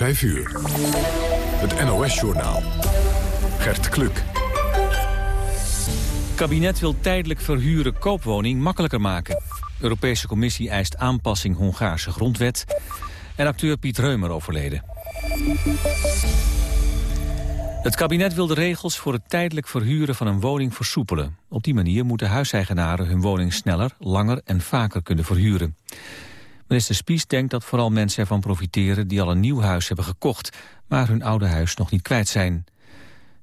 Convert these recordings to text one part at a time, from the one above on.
5 uur. Het NOS-journaal. Gert Kluk. kabinet wil tijdelijk verhuren koopwoning makkelijker maken. Europese Commissie eist aanpassing Hongaarse grondwet. En acteur Piet Reumer overleden. Het kabinet wil de regels voor het tijdelijk verhuren van een woning versoepelen. Op die manier moeten huiseigenaren hun woning sneller, langer en vaker kunnen verhuren. Minister Spies denkt dat vooral mensen ervan profiteren die al een nieuw huis hebben gekocht, maar hun oude huis nog niet kwijt zijn.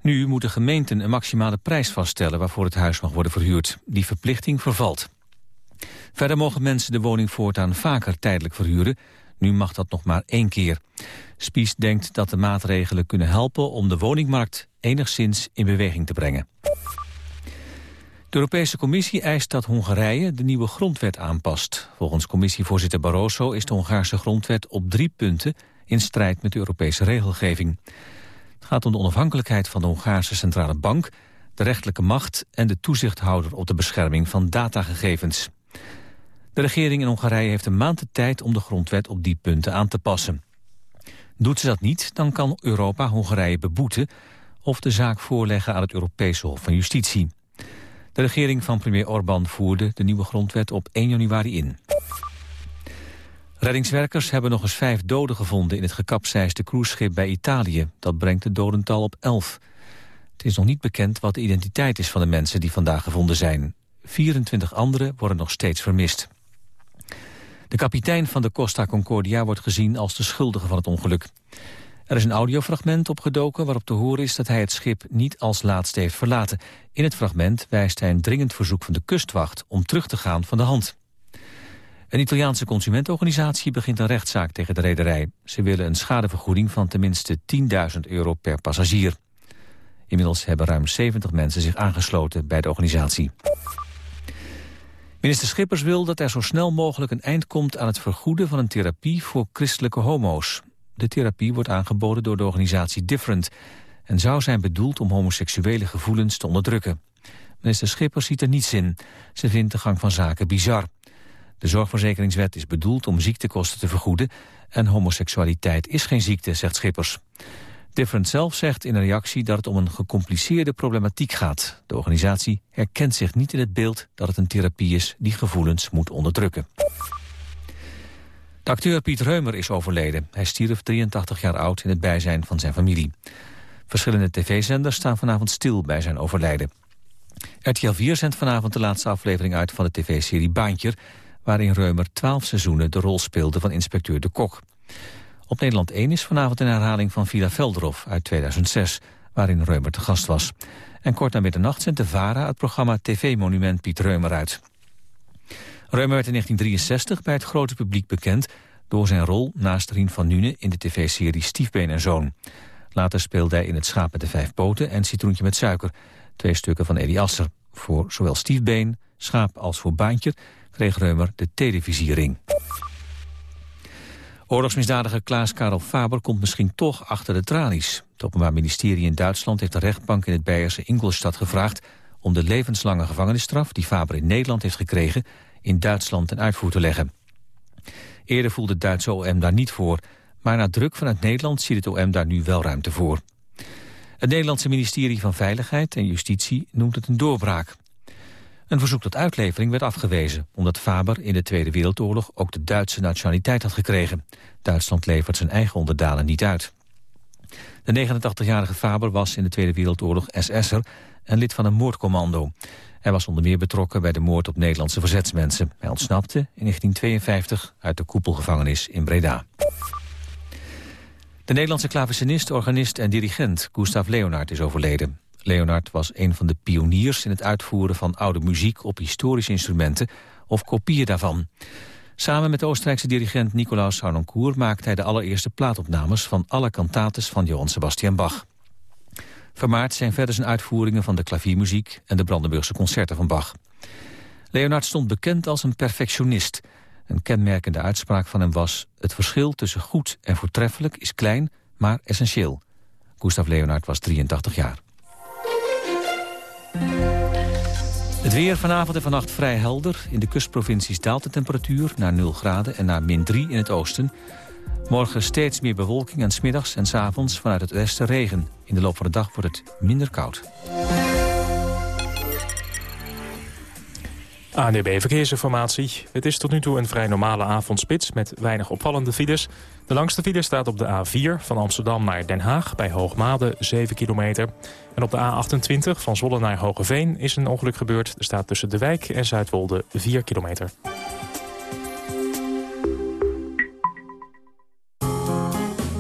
Nu moeten gemeenten een maximale prijs vaststellen waarvoor het huis mag worden verhuurd. Die verplichting vervalt. Verder mogen mensen de woning voortaan vaker tijdelijk verhuren. Nu mag dat nog maar één keer. Spies denkt dat de maatregelen kunnen helpen om de woningmarkt enigszins in beweging te brengen. De Europese Commissie eist dat Hongarije de nieuwe grondwet aanpast. Volgens commissievoorzitter Barroso is de Hongaarse grondwet op drie punten in strijd met de Europese regelgeving. Het gaat om de onafhankelijkheid van de Hongaarse Centrale Bank, de rechterlijke macht en de toezichthouder op de bescherming van datagegevens. De regering in Hongarije heeft een maand de tijd om de grondwet op die punten aan te passen. Doet ze dat niet, dan kan Europa Hongarije beboeten of de zaak voorleggen aan het Europese Hof van Justitie. De regering van premier Orbán voerde de nieuwe grondwet op 1 januari in. Reddingswerkers hebben nog eens vijf doden gevonden in het gekapseisde cruiseschip bij Italië. Dat brengt het dodental op 11. Het is nog niet bekend wat de identiteit is van de mensen die vandaag gevonden zijn. 24 anderen worden nog steeds vermist. De kapitein van de Costa Concordia wordt gezien als de schuldige van het ongeluk. Er is een audiofragment opgedoken waarop te horen is dat hij het schip niet als laatste heeft verlaten. In het fragment wijst hij een dringend verzoek van de kustwacht om terug te gaan van de hand. Een Italiaanse consumentenorganisatie begint een rechtszaak tegen de rederij. Ze willen een schadevergoeding van tenminste 10.000 euro per passagier. Inmiddels hebben ruim 70 mensen zich aangesloten bij de organisatie. Minister Schippers wil dat er zo snel mogelijk een eind komt aan het vergoeden van een therapie voor christelijke homo's. De therapie wordt aangeboden door de organisatie Different en zou zijn bedoeld om homoseksuele gevoelens te onderdrukken. Minister Schippers ziet er niets in. Ze vindt de gang van zaken bizar. De zorgverzekeringswet is bedoeld om ziektekosten te vergoeden... en homoseksualiteit is geen ziekte, zegt Schippers. Different zelf zegt in een reactie dat het om een gecompliceerde problematiek gaat. De organisatie herkent zich niet in het beeld dat het een therapie is... die gevoelens moet onderdrukken. De acteur Piet Reumer is overleden. Hij stierf 83 jaar oud in het bijzijn van zijn familie. Verschillende tv-zenders staan vanavond stil bij zijn overlijden. RTL 4 zendt vanavond de laatste aflevering uit van de tv-serie Baantjer... waarin Reumer 12 seizoenen de rol speelde van inspecteur De Kok. Op Nederland 1 is vanavond een herhaling van Villa Velderhof uit 2006... waarin Reumer te gast was. En kort na middernacht zendt de VARA het programma TV-monument Piet Reumer uit. Reumer werd in 1963 bij het grote publiek bekend... door zijn rol naast Rien van Nune in de tv-serie Stiefbeen en Zoon. Later speelde hij in Het Schaap met de Vijf Poten en Citroentje met Suiker... twee stukken van Eddie Asser. Voor zowel Stiefbeen, Schaap als voor Baantje kreeg Reumer de televisiering. Oorlogsmisdadiger Klaas-Karel Faber komt misschien toch achter de tralies. Het Openbaar Ministerie in Duitsland heeft de rechtbank in het Beierse Ingolstadt gevraagd... om de levenslange gevangenisstraf die Faber in Nederland heeft gekregen in Duitsland ten uitvoer te leggen. Eerder voelde het Duitse OM daar niet voor, maar na druk vanuit Nederland ziet het OM daar nu wel ruimte voor. Het Nederlandse ministerie van Veiligheid en Justitie noemt het een doorbraak. Een verzoek tot uitlevering werd afgewezen... omdat Faber in de Tweede Wereldoorlog ook de Duitse nationaliteit had gekregen. Duitsland levert zijn eigen onderdanen niet uit. De 89-jarige Faber was in de Tweede Wereldoorlog SS'er en lid van een moordcommando. Hij was onder meer betrokken bij de moord op Nederlandse verzetsmensen. Hij ontsnapte in 1952 uit de koepelgevangenis in Breda. De Nederlandse klavecinist, organist en dirigent Gustav Leonard is overleden. Leonard was een van de pioniers in het uitvoeren van oude muziek op historische instrumenten of kopieën daarvan. Samen met de Oostenrijkse dirigent Nicolaus Harnoncourt maakte hij de allereerste plaatopnames van alle cantates van Johann Sebastian Bach. Vermaard zijn verder zijn uitvoeringen van de klaviermuziek en de Brandenburgse concerten van Bach. Leonard stond bekend als een perfectionist. Een kenmerkende uitspraak van hem was... het verschil tussen goed en voortreffelijk is klein, maar essentieel. Gustav Leonard was 83 jaar. Het weer vanavond en vannacht vrij helder. In de kustprovincies daalt de temperatuur naar 0 graden en naar min 3 in het oosten. Morgen steeds meer bewolking en smiddags en s avonds vanuit het westen regen. In de loop van de dag wordt het minder koud. ANDB Verkeersinformatie. Het is tot nu toe een vrij normale avondspits met weinig opvallende files. De langste file staat op de A4 van Amsterdam naar Den Haag bij Hoogmade 7 kilometer. En op de A28 van Zwolle naar Hogeveen is een ongeluk gebeurd. Er staat tussen De Wijk en Zuidwolde 4 kilometer.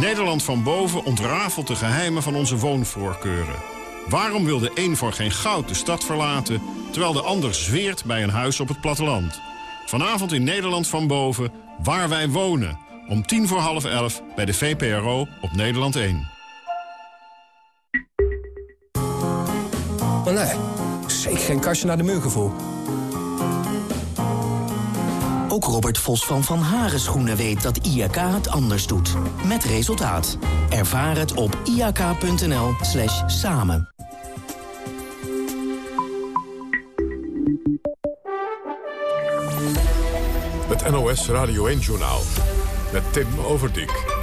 Nederland van boven ontrafelt de geheimen van onze woonvoorkeuren. Waarom wil de een voor geen goud de stad verlaten... terwijl de ander zweert bij een huis op het platteland? Vanavond in Nederland van boven, waar wij wonen. Om tien voor half elf bij de VPRO op Nederland 1. Oh nee, zeker geen kastje naar de muurgevoel. Ook Robert Vos van Van Haren Schoenen weet dat IAK het anders doet. Met resultaat. Ervaar het op iak.nl slash samen. Het NOS Radio 1-journaal met Tim Overdijk.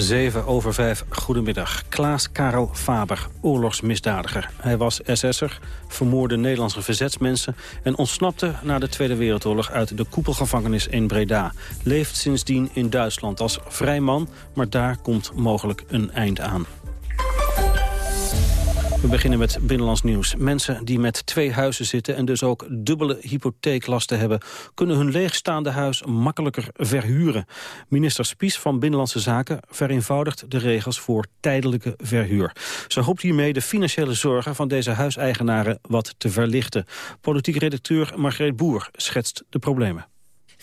7 over 5, goedemiddag. Klaas Karel Faber, oorlogsmisdadiger. Hij was SS'er, vermoorde Nederlandse verzetsmensen... en ontsnapte na de Tweede Wereldoorlog uit de koepelgevangenis in Breda. Leeft sindsdien in Duitsland als vrij man, maar daar komt mogelijk een eind aan. We beginnen met binnenlands nieuws. Mensen die met twee huizen zitten en dus ook dubbele hypotheeklasten hebben... kunnen hun leegstaande huis makkelijker verhuren. Minister Spies van Binnenlandse Zaken vereenvoudigt de regels voor tijdelijke verhuur. Ze hoopt hiermee de financiële zorgen van deze huiseigenaren wat te verlichten. Politiek redacteur Margreet Boer schetst de problemen.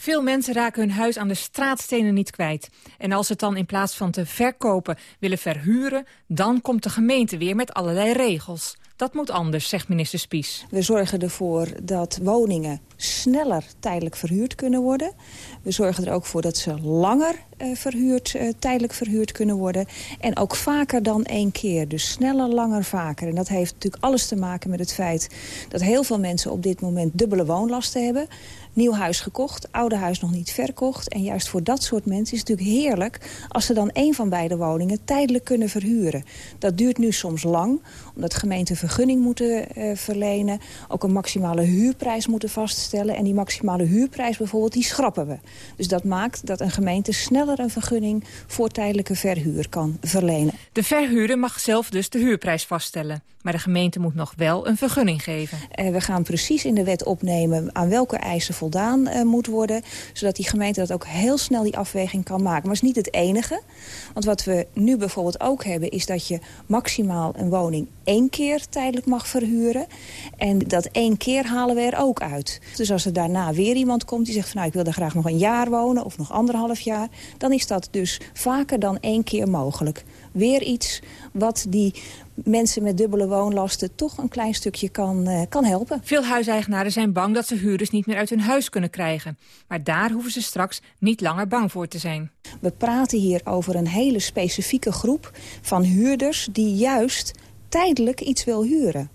Veel mensen raken hun huis aan de straatstenen niet kwijt. En als ze het dan in plaats van te verkopen willen verhuren... dan komt de gemeente weer met allerlei regels. Dat moet anders, zegt minister Spies. We zorgen ervoor dat woningen sneller tijdelijk verhuurd kunnen worden. We zorgen er ook voor dat ze langer verhuurd, uh, tijdelijk verhuurd kunnen worden. En ook vaker dan één keer. Dus sneller, langer, vaker. En dat heeft natuurlijk alles te maken met het feit... dat heel veel mensen op dit moment dubbele woonlasten hebben nieuw huis gekocht, oude huis nog niet verkocht. En juist voor dat soort mensen is het natuurlijk heerlijk... als ze dan een van beide woningen tijdelijk kunnen verhuren. Dat duurt nu soms lang, omdat gemeenten vergunning moeten uh, verlenen... ook een maximale huurprijs moeten vaststellen. En die maximale huurprijs bijvoorbeeld, die schrappen we. Dus dat maakt dat een gemeente sneller een vergunning... voor tijdelijke verhuur kan verlenen. De verhuurder mag zelf dus de huurprijs vaststellen. Maar de gemeente moet nog wel een vergunning geven. Uh, we gaan precies in de wet opnemen aan welke eisen voldaan uh, moet worden. Zodat die gemeente dat ook heel snel die afweging kan maken. Maar het is niet het enige. Want wat we nu bijvoorbeeld ook hebben... is dat je maximaal een woning één keer tijdelijk mag verhuren. En dat één keer halen we er ook uit. Dus als er daarna weer iemand komt die zegt... van nou, ik wil daar graag nog een jaar wonen of nog anderhalf jaar... dan is dat dus vaker dan één keer mogelijk. Weer iets wat die mensen met dubbele woonlasten toch een klein stukje kan, uh, kan helpen. Veel huiseigenaren zijn bang dat ze huurders niet meer uit hun huis kunnen krijgen. Maar daar hoeven ze straks niet langer bang voor te zijn. We praten hier over een hele specifieke groep van huurders die juist tijdelijk iets wil huren.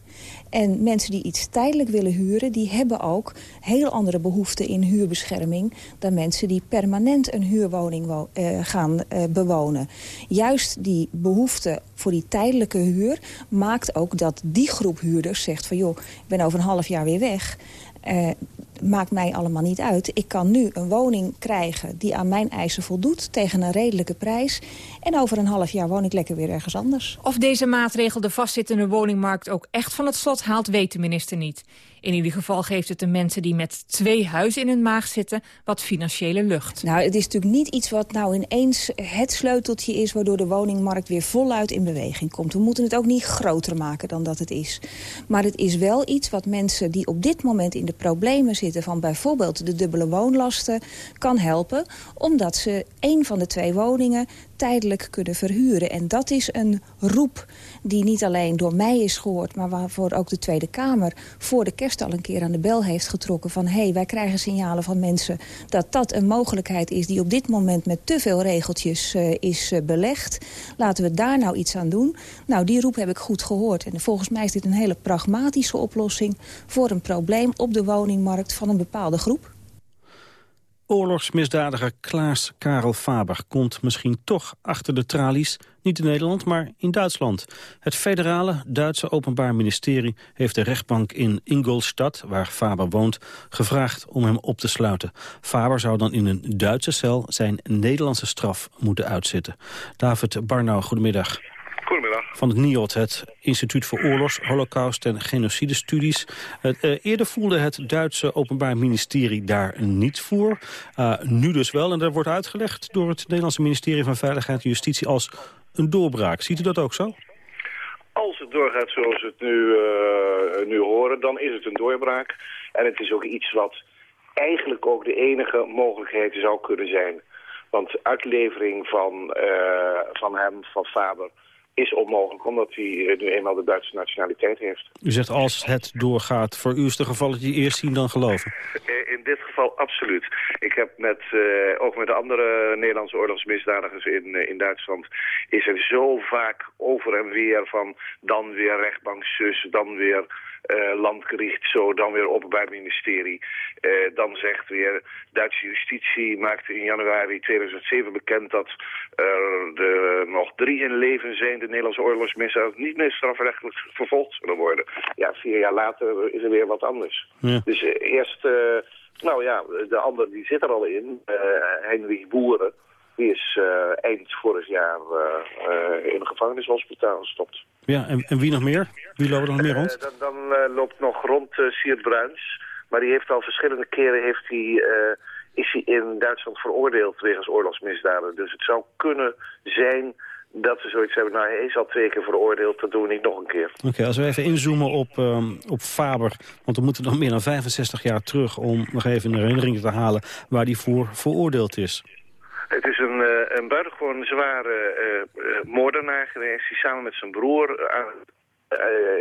En mensen die iets tijdelijk willen huren... die hebben ook heel andere behoeften in huurbescherming... dan mensen die permanent een huurwoning uh, gaan uh, bewonen. Juist die behoefte voor die tijdelijke huur... maakt ook dat die groep huurders zegt van... joh, ik ben over een half jaar weer weg... Uh, maakt mij allemaal niet uit. Ik kan nu een woning krijgen die aan mijn eisen voldoet... tegen een redelijke prijs. En over een half jaar woon ik lekker weer ergens anders. Of deze maatregel de vastzittende woningmarkt ook echt van het slot haalt... weet de minister niet. In ieder geval geeft het de mensen die met twee huizen in hun maag zitten... wat financiële lucht. Nou, het is natuurlijk niet iets wat nou ineens het sleuteltje is... waardoor de woningmarkt weer voluit in beweging komt. We moeten het ook niet groter maken dan dat het is. Maar het is wel iets wat mensen die op dit moment in de problemen zitten... van bijvoorbeeld de dubbele woonlasten, kan helpen. Omdat ze een van de twee woningen tijdelijk kunnen verhuren. En dat is een roep die niet alleen door mij is gehoord... maar waarvoor ook de Tweede Kamer voor de kerst al een keer aan de bel heeft getrokken... van hé, hey, wij krijgen signalen van mensen dat dat een mogelijkheid is... die op dit moment met te veel regeltjes uh, is uh, belegd. Laten we daar nou iets aan doen. Nou, die roep heb ik goed gehoord. En volgens mij is dit een hele pragmatische oplossing... voor een probleem op de woningmarkt van een bepaalde groep. Oorlogsmisdadiger Klaas Karel Faber komt misschien toch achter de tralies. Niet in Nederland, maar in Duitsland. Het federale Duitse Openbaar Ministerie heeft de rechtbank in Ingolstadt, waar Faber woont, gevraagd om hem op te sluiten. Faber zou dan in een Duitse cel zijn Nederlandse straf moeten uitzitten. David Barnau, goedemiddag. Van het NIOD, het Instituut voor Oorlogs, Holocaust en Genocidestudies. Uh, eerder voelde het Duitse Openbaar Ministerie daar niet voor. Uh, nu dus wel. En dat wordt uitgelegd door het Nederlandse ministerie van Veiligheid en Justitie als een doorbraak. Ziet u dat ook zo? Als het doorgaat zoals we het nu, uh, nu horen, dan is het een doorbraak. En het is ook iets wat eigenlijk ook de enige mogelijkheid zou kunnen zijn. Want uitlevering van, van hem, van Faber is onmogelijk, omdat hij nu eenmaal de Duitse nationaliteit heeft. U zegt als het doorgaat, voor u is de geval dat je eerst zien dan geloven? In dit geval absoluut. Ik heb met, uh, ook met de andere Nederlandse oorlogsmisdadigers in, uh, in Duitsland... is er zo vaak over en weer van dan weer rechtbank zus, dan weer uh, landgericht zo, dan weer openbaar ministerie. Uh, dan zegt weer Duitse justitie maakte in januari 2007 bekend dat er de, nog drie in leven zijn, de Nederlandse oorlogsmisdadigers, niet meer strafrechtelijk vervolgd zullen worden. Ja, vier jaar later is er weer wat anders. Ja. Dus uh, eerst, nou ja, de ander die zit er al in, Heinrich Boeren. Die is uh, eind vorig jaar uh, uh, in een gevangenishospitaal gestopt. Ja, en, en, wie nog meer? Wie loopt er nog meer rond? dan, dan loopt nog rond Siert Bruins. Maar die heeft al verschillende keren heeft hij, is hij in Duitsland veroordeeld wegens oorlogsmisdaden. Dus het zou kunnen zijn dat ze zoiets hebben. Nou, hij is al twee keer veroordeeld, dat doen we niet nog een keer. Oké, okay, als we even inzoomen op, um, op Faber... want we moeten dan meer dan 65 jaar terug... om nog even een herinnering te halen waar hij voor veroordeeld is. Het is een, uh, een buitengewoon zware uh, uh, moordenaar geweest... die samen met zijn broer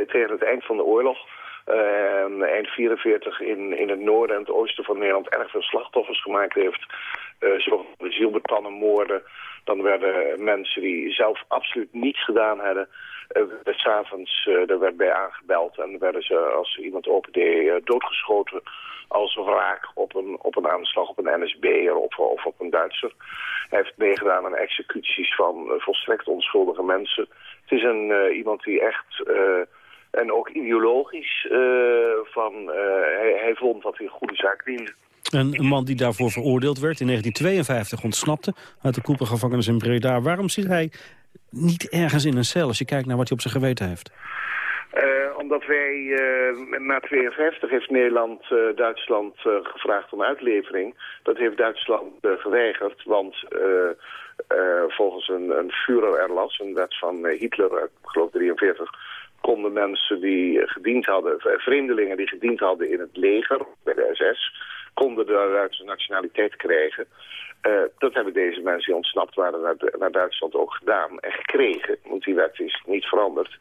tegen het eind van de oorlog... eind 44 in, in het noorden en het oosten van Nederland... erg veel slachtoffers gemaakt heeft. zoals de zielbetannenmoorden. Dan werden mensen die zelf absoluut niets gedaan hadden... Uh, S'avonds uh, er werd bij aangebeld en werden ze als iemand opende doodgeschoten als wraak op een, op een aanslag op een NSB'er of, of op een Duitser. Hij heeft meegedaan aan executies van uh, volstrekt onschuldige mensen. Het is een, uh, iemand die echt, uh, en ook ideologisch, van, hij, hij vond dat hij een goede zaak diende. Een man die daarvoor veroordeeld werd, in 1952 ontsnapte uit de koepelgevangenis in Breda. Waarom zit hij niet ergens in een cel als je kijkt naar wat hij op zijn geweten heeft? Uh, omdat wij uh, na 52 heeft Nederland uh, Duitsland gevraagd om uitlevering. Dat heeft Duitsland geweigerd, want volgens een, een Führererlass, een wet van Hitler, ik geloof 43, konden mensen die gediend hadden, vreemdelingen die gediend hadden in het leger, bij de SS, konden de Duitse nationaliteit krijgen. Uh, dat hebben deze mensen die ontsnapt waren naar, naar, Duitsland ook gedaan en gekregen. Want die wet is niet veranderd.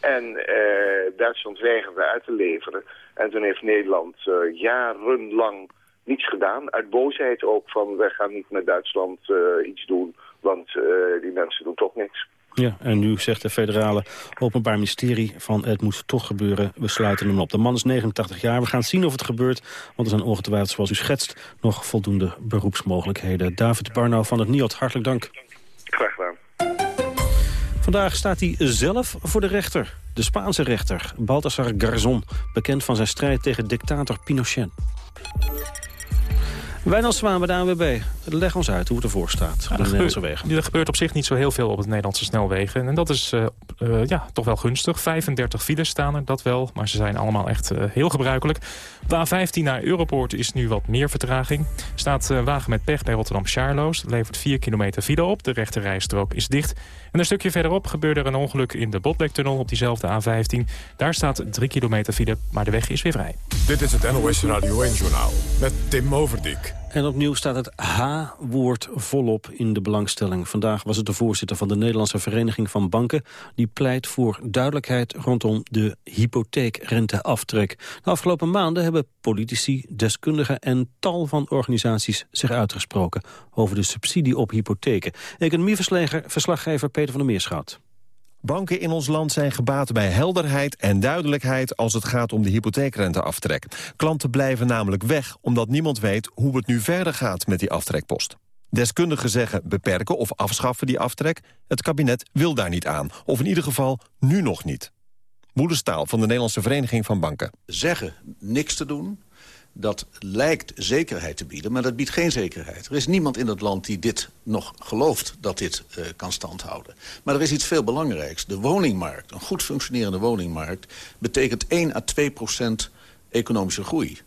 En uh, Duitsland weigerde uit te leveren. En toen heeft Nederland uh, jarenlang niets gedaan. Uit boosheid ook van, wij gaan niet met Duitsland iets doen. Want die mensen doen toch niks. Ja, en nu zegt de federale openbaar ministerie van het moet toch gebeuren. We sluiten hem op. De man is 89 jaar. We gaan zien of het gebeurt. Want er zijn ongetwijfeld, zoals u schetst, nog voldoende beroepsmogelijkheden. David Barnau van het NIOD, hartelijk dank. Graag gedaan. Vandaag staat hij zelf voor de rechter. De Spaanse rechter, Baltasar Garzon. Bekend van zijn strijd tegen dictator Pinochet. Wijnald Zwaan bij de ANWB. Leg ons uit hoe het ervoor staat op de Nederlandse wegen. Er gebeurt op zich niet zo heel veel op het Nederlandse snelwegen. En dat is uh, uh, ja, toch wel gunstig. 35 files staan er, dat wel. Maar ze zijn allemaal echt uh, heel gebruikelijk. Op de A15 naar Europoort is nu wat meer vertraging. Staat wagen met pech bij Rotterdam-Charloes. Levert 4 kilometer file op. De rechte rijstrook is dicht. En een stukje verderop gebeurde er een ongeluk in de Botlektunnel op diezelfde A15. Daar staat 3 kilometer file, maar de weg is weer vrij. Dit is het NOS Radio 1-journaal met Tim Overdijk. En opnieuw staat het H-woord volop in de belangstelling. Vandaag was het de voorzitter van de Nederlandse Vereniging van Banken... die pleit voor duidelijkheid rondom de hypotheekrenteaftrek. De afgelopen maanden hebben politici, deskundigen... en tal van organisaties zich uitgesproken over de subsidie op hypotheken. Economieverslaggever Peter van der Meerschout. Banken in ons land zijn gebaat bij helderheid en duidelijkheid als het gaat om de hypotheekrenteaftrek. Klanten blijven namelijk weg omdat niemand weet hoe het nu verder gaat met die aftrekpost. Deskundigen zeggen beperken of afschaffen die aftrek. Het kabinet wil daar niet aan, of in ieder geval nu nog niet. Boedestaal van de Nederlandse Vereniging van Banken. Zeggen niks te doen, dat lijkt zekerheid te bieden, maar dat biedt geen zekerheid. Er is niemand in het land die dit nog gelooft dat dit uh, kan standhouden. Maar er is iets veel belangrijks. De woningmarkt, een goed functionerende woningmarkt... betekent 1 à 2 procent economische groei.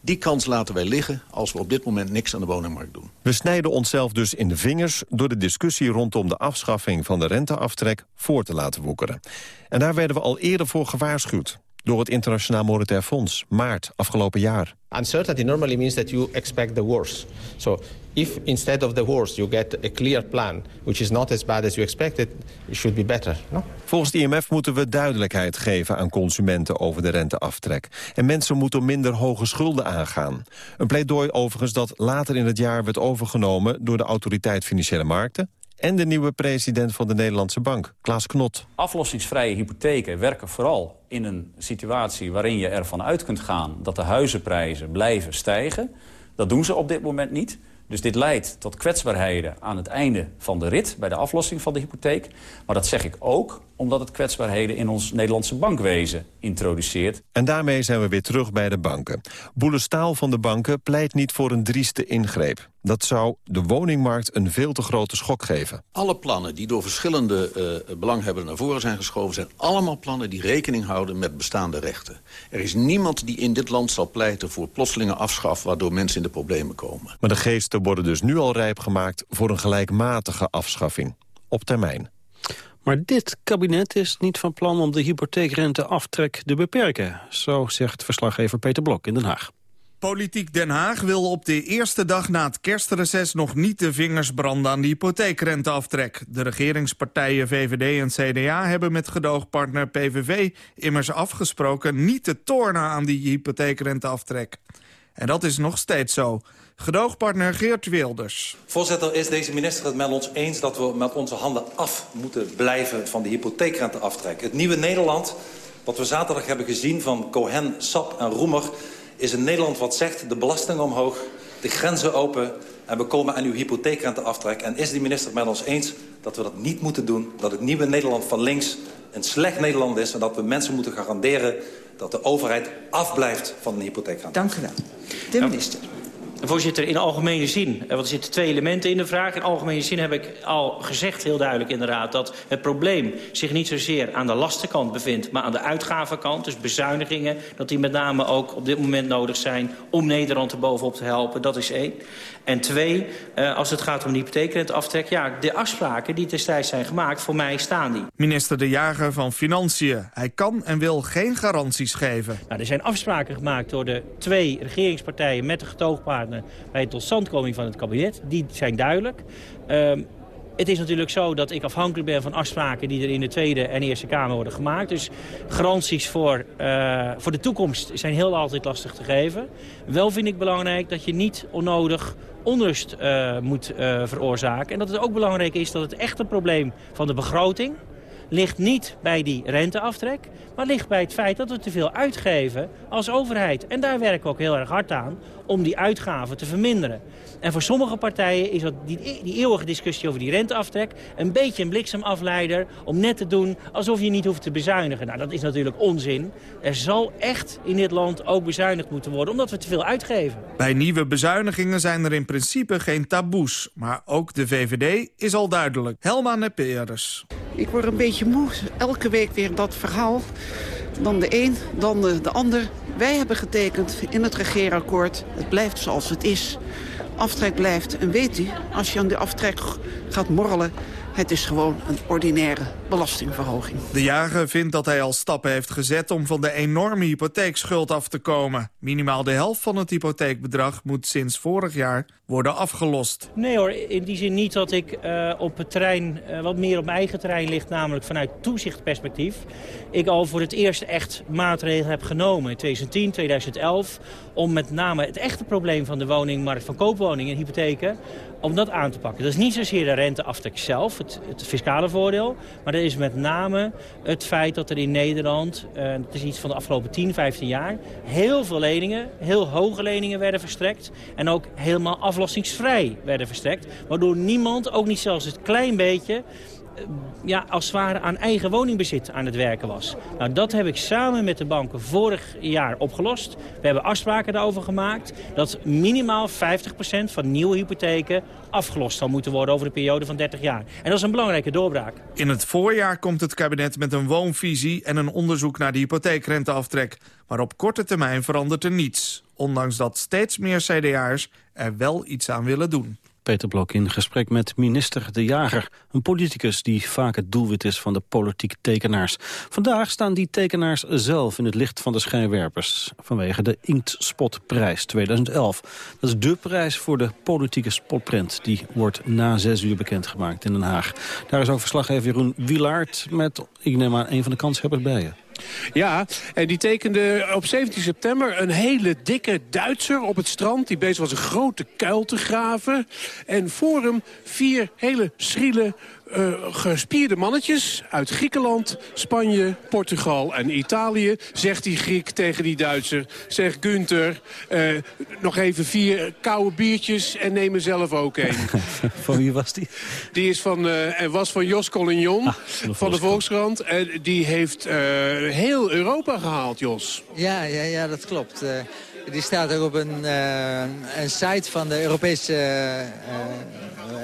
Die kans laten wij liggen als we op dit moment niks aan de woningmarkt doen. We snijden onszelf dus in de vingers door de discussie rondom de afschaffing van de renteaftrek voor te laten woekeren. En daar werden we al eerder voor gewaarschuwd door het Internationaal Monetair Fonds, maart afgelopen jaar. Uncertainty normally means that you expect the worst. So if instead of the worst you get a clear plan which is not as bad as you expected, it should be better. No? Volgens de IMF moeten we duidelijkheid geven aan consumenten over de renteaftrek. En mensen moeten minder hoge schulden aangaan. Een pleidooi overigens dat later in het jaar werd overgenomen door de Autoriteit Financiële Markten en de nieuwe president van de Nederlandse Bank, Klaas Knot. Aflossingsvrije hypotheken werken vooral in een situatie waarin je ervan uit kunt gaan... dat de huizenprijzen blijven stijgen. Dat doen ze op dit moment niet. Dus dit leidt tot kwetsbaarheden aan het einde van de rit... bij de aflossing van de hypotheek. Maar dat zeg ik ook omdat het kwetsbaarheden in ons Nederlandse bankwezen introduceert. En daarmee zijn we weer terug bij de banken. Boele Staal van de banken pleit niet voor een drieste ingreep. Dat zou de woningmarkt een veel te grote schok geven. Alle plannen die door verschillende uh, belanghebbenden naar voren zijn geschoven... zijn allemaal plannen die rekening houden met bestaande rechten. Er is niemand die in dit land zal pleiten voor plotselinge afschaf... waardoor mensen in de problemen komen. Maar de geesten worden dus nu al rijp gemaakt... voor een gelijkmatige afschaffing. Op termijn. Maar dit kabinet is niet van plan om de hypotheekrenteaftrek te beperken. Zo zegt verslaggever Peter Blok in Den Haag. Politiek Den Haag wil op de eerste dag na het kerstreces nog niet de vingers branden aan de hypotheekrenteaftrek. De regeringspartijen VVD en CDA hebben met gedoogpartner PVV immers afgesproken niet te tornen aan die hypotheekrenteaftrek. En dat is nog steeds zo. Gedoogpartner Geert Wilders. Voorzitter, is deze minister het met ons eens dat we met onze handen af moeten blijven van de hypotheekrenteaftrek? Het nieuwe Nederland, wat we zaterdag hebben gezien van Cohen, Sap en Roemer... is een Nederland wat zegt de belasting omhoog, de grenzen open... en we komen aan uw hypotheekrenteaftrek. En is de minister met ons eens dat we dat niet moeten doen? Dat het nieuwe Nederland van links een slecht Nederland is... en dat we mensen moeten garanderen dat de overheid afblijft van de hypotheekrente. Dank u wel. De minister. Voorzitter, in algemene zin, want er zitten twee elementen in de vraag. In algemene zin heb ik al gezegd heel duidelijk inderdaad... dat het probleem zich niet zozeer aan de lastenkant bevindt... maar aan de uitgavenkant, dus bezuinigingen... dat die met name ook op dit moment nodig zijn om Nederland er bovenop te helpen. Dat is één. En twee, uh, als het gaat om de hypotheekrenteaftrek... ja, de afspraken die destijds zijn gemaakt, voor mij staan die. Minister De Jager van Financiën. Hij kan en wil geen garanties geven. Nou, er zijn afspraken gemaakt door de twee regeringspartijen... met de getoogpartner bij de totstandkoming van het kabinet. Die zijn duidelijk. Uh, het is natuurlijk zo dat ik afhankelijk ben van afspraken die er in de Tweede en Eerste Kamer worden gemaakt. Dus garanties voor, uh, voor de toekomst zijn heel altijd lastig te geven. Wel vind ik belangrijk dat je niet onnodig onrust uh, moet uh, veroorzaken. En dat het ook belangrijk is dat het echte probleem van de begroting ligt niet bij die renteaftrek... maar ligt bij het feit dat we te veel uitgeven als overheid. En daar werken we ook heel erg hard aan om die uitgaven te verminderen. En voor sommige partijen is dat die, die eeuwige discussie over die renteaftrek... een beetje een bliksemafleider om net te doen alsof je niet hoeft te bezuinigen. Nou, dat is natuurlijk onzin. Er zal echt in dit land ook bezuinigd moeten worden... omdat we te veel uitgeven. Bij nieuwe bezuinigingen zijn er in principe geen taboes. Maar ook de VVD is al duidelijk. Helma Neperes. Ik word een beetje moe. Elke week weer dat verhaal. Dan de een, dan de, de ander. Wij hebben getekend in het regeerakkoord. Het blijft zoals het is aftrek blijft. En weet u, als je aan de aftrek gaat morrelen... Het is gewoon een ordinaire belastingverhoging. De jager vindt dat hij al stappen heeft gezet om van de enorme hypotheekschuld af te komen. Minimaal de helft van het hypotheekbedrag moet sinds vorig jaar worden afgelost. Nee hoor, in die zin niet dat ik uh, op het terrein uh, wat meer op mijn eigen terrein ligt, namelijk vanuit toezichtperspectief. Ik al voor het eerst echt maatregelen heb genomen in 2010, 2011, om met name het echte probleem van de woningmarkt van koopwoningen en hypotheken, om dat aan te pakken. Dat is niet zozeer de renteaftrek zelf, het, het, fiscale voordeel. Maar dat is met name het feit dat er in Nederland, uh, het is iets van de afgelopen 10, 15 jaar... heel veel leningen, heel hoge leningen werden verstrekt. En ook helemaal aflossingsvrij werden verstrekt. Waardoor niemand, ook niet zelfs het klein beetje ja, als het ware aan eigen woningbezit aan het werken was. Nou, dat heb ik samen met de banken vorig jaar opgelost. We hebben afspraken daarover gemaakt dat minimaal 50% van nieuwe hypotheken afgelost zal moeten worden over de periode van 30 jaar. En dat is een belangrijke doorbraak. In het voorjaar komt het kabinet met een woonvisie en een onderzoek naar de hypotheekrenteaftrek. Maar op korte termijn verandert er niets. Ondanks dat steeds meer CDA'ers er wel iets aan willen doen. Peter Blok in gesprek met minister De Jager. Een politicus die vaak het doelwit is van de politieke tekenaars. Vandaag staan die tekenaars zelf in het licht van de schijnwerpers. Vanwege de Inktspotprijs 2011. Dat is dé prijs voor de politieke spotprint. Die wordt na zes uur bekendgemaakt in Den Haag. Daar is ook verslaggever Jeroen Wilaert met, ik neem aan, een van de kanshebbers bij je. Ja, en die tekende op 17 september een hele dikke Duitser op het strand... die bezig was een grote kuil te graven. En voor hem vier hele schriele uh, gespierde mannetjes uit Griekenland, Spanje, Portugal en Italië. Zegt die Griek tegen die Duitser. Zegt Gunther, uh, nog even vier koude biertjes en neem er zelf ook een. van wie was die? Die is van, uh, was van Jos Collignon ah, van, van de Volkskrant. En die heeft heel Europa gehaald, Jos. Ja, ja, ja dat klopt. Die staat ook op een, een site van de Europese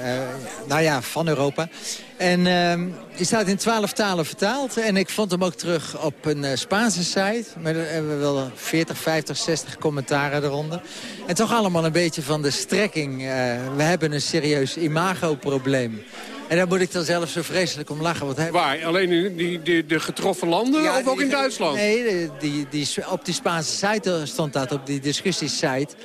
eh, nou ja, van Europa. En uh, die staat in twaalf talen vertaald. En ik vond hem ook terug op een Spaanse site. Met we wel 40, 50, 60 commentaren eronder. En toch allemaal een beetje van de strekking. we hebben een serieus imagoprobleem. En daar moet ik dan zelf zo vreselijk om lachen. Want Waar? Alleen in die, die, de getroffen landen of ook in Duitsland? Nee, die, die, op die Spaanse site stond dat, op die discussiesite.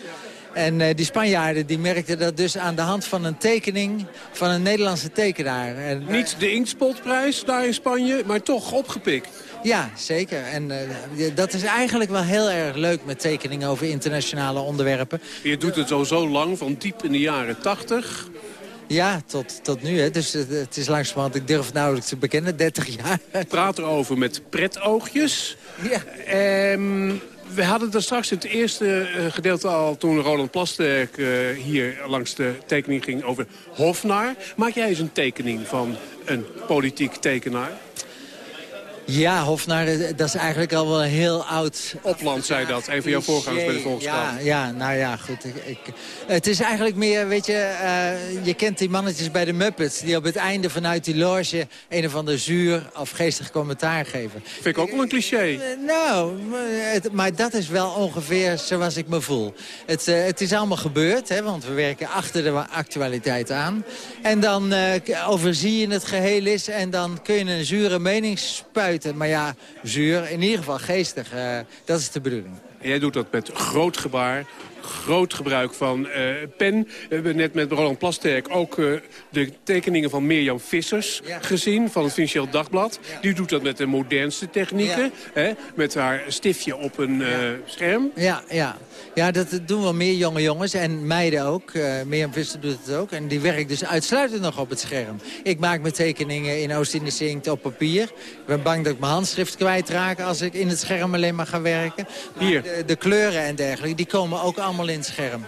En uh, die Spanjaarden die merkten dat dus aan de hand van een tekening van een Nederlandse tekenaar. En, Niet de Inkspotprijs daar in Spanje, maar toch opgepikt. Ja, zeker. En uh, dat is eigenlijk wel heel erg leuk met tekeningen over internationale onderwerpen. Je doet het zo zo lang, van diep in de jaren tachtig. Ja, tot, tot nu. Hè. Dus het, het is langzamerhand, ik durf het nauwelijks te bekennen, 30 jaar. Praat erover met pretoogjes. Ja. Um, we hadden het straks in het eerste eh, gedeelte al... toen Roland Plasterk uh, hier langs de tekening ging over Hofnaar. Maak jij eens een tekening van een politiek tekenaar? Ja, Hofnaar, eh, dat is eigenlijk al wel heel oud. Opland zei dat, een van jouw voorgangers bij de Volkskrant. Ja, ja, nou ja, goed. Ik, ik, het is eigenlijk meer, weet je, uh, je kent die mannetjes bij de Muppets... die op het einde vanuit die loge een of ander zuur of geestig commentaar geven. Vind ik ook wel een cliché. Uh, nou, het, maar dat is wel ongeveer zoals ik me voel. Het, uh, het is allemaal gebeurd, hè, want we werken achter de actualiteit aan. En dan overzie je het geheel is en dan kun je een zure mening spuiten maar ja, zuur, in ieder geval geestig. Uh, dat is de bedoeling. En jij doet dat met groot gebaar groot gebruik van pen. We hebben net met Roland Plasterk ook de tekeningen van Mirjam Vissers gezien... van het Financieel Dagblad. Die doet dat met de modernste technieken. Hè, met haar stiftje op een scherm. Ja, ja. ja, dat doen wel meer jonge jongens en meiden ook. Mirjam Visser doet het ook. En die werkt dus uitsluitend nog op het scherm. Ik maak mijn tekeningen in Oost-Indische op papier. Ik ben bang dat ik mijn handschrift kwijtraak als ik in het scherm alleen maar ga werken. Hier. De, de, kleuren en dergelijke, die komen ook allemaal in het scherm.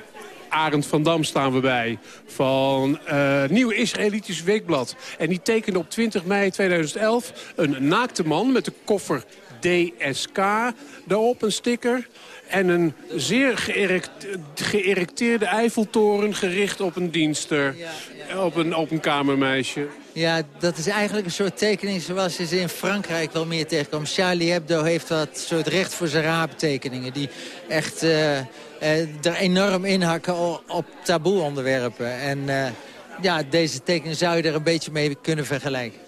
Arend van Dam staan we bij, van uh, Nieuw Israëlitisch Weekblad. En die tekende op 20 mei 2011 een naakte man met de koffer DSK daarop, een sticker... En een zeer geërecteerde Eiffeltoren gericht op een dienster. Op, een, op een kamermeisje. Ja, dat is eigenlijk een soort tekening zoals je ze in Frankrijk wel meer tegenkomt. Charlie Hebdo heeft dat soort recht voor zijn raap tekeningen. Die echt uh, er enorm inhakken op taboe onderwerpen. En uh, ja, deze tekening zou je er een beetje mee kunnen vergelijken.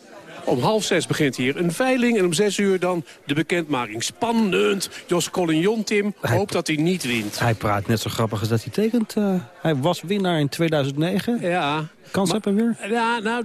Om half zes begint hier een veiling en om zes uur dan de bekendmaking. Spannend. Jos Collignon, Tim, hoop dat hij niet wint. Hij praat net zo grappig als dat hij tekent. Uh, hij was winnaar in 2009. Ja. Kans hebben weer? Ja, nou,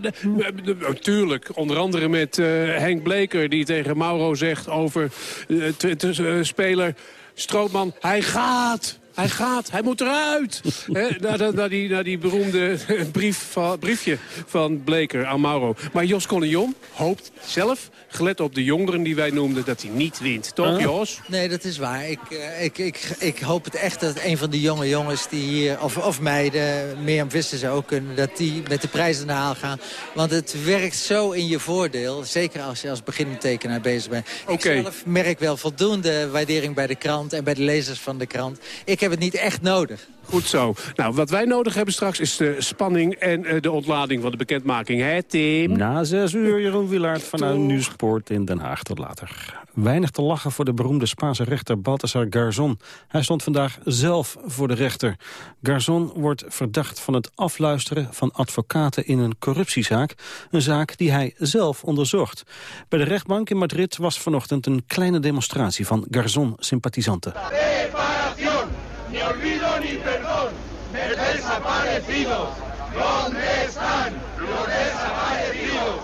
natuurlijk. Onder andere met uh, Henk Bleker die tegen Mauro zegt over uh, speler Strootman. Hij gaat! Hij gaat, hij moet eruit. naar, naar, die, naar die beroemde brief van, briefje van Bleker aan Mauro. Maar Jos Collignon hoopt zelf, gelet op de jongeren die wij noemden... dat hij niet wint. Toch, Jos? Nee, dat is waar. Ik, uh, ik, ik, ik hoop het echt dat een van de jonge jongens die hier... of, of meiden, Mirjam Vissers ook kunnen... dat die met de prijzen naar haal gaan. Want het werkt zo in je voordeel. Zeker als je als beginnend tekenaar bezig bent. Okay. Ik zelf merk wel voldoende waardering bij de krant... en bij de lezers van de krant. Ik heb het niet echt nodig. Goed zo. Nou, wat wij nodig hebben straks is de spanning en uh, de ontlading van de bekendmaking. Hè, Tim? Na zes uur, Jeroen Wilaert vanuit Nieuwsport in Den Haag. Tot later. Weinig te lachen voor de beroemde Spaanse rechter Baltasar Garzon. Hij stond vandaag zelf voor de rechter. Garzon wordt verdacht van het afluisteren van advocaten in een corruptiezaak. Een zaak die hij zelf onderzocht. Bij de rechtbank in Madrid was vanochtend een kleine demonstratie van Garzon-sympathisanten. Olvido ni perdón de desaparecidos. ¿Dónde están los desaparecidos?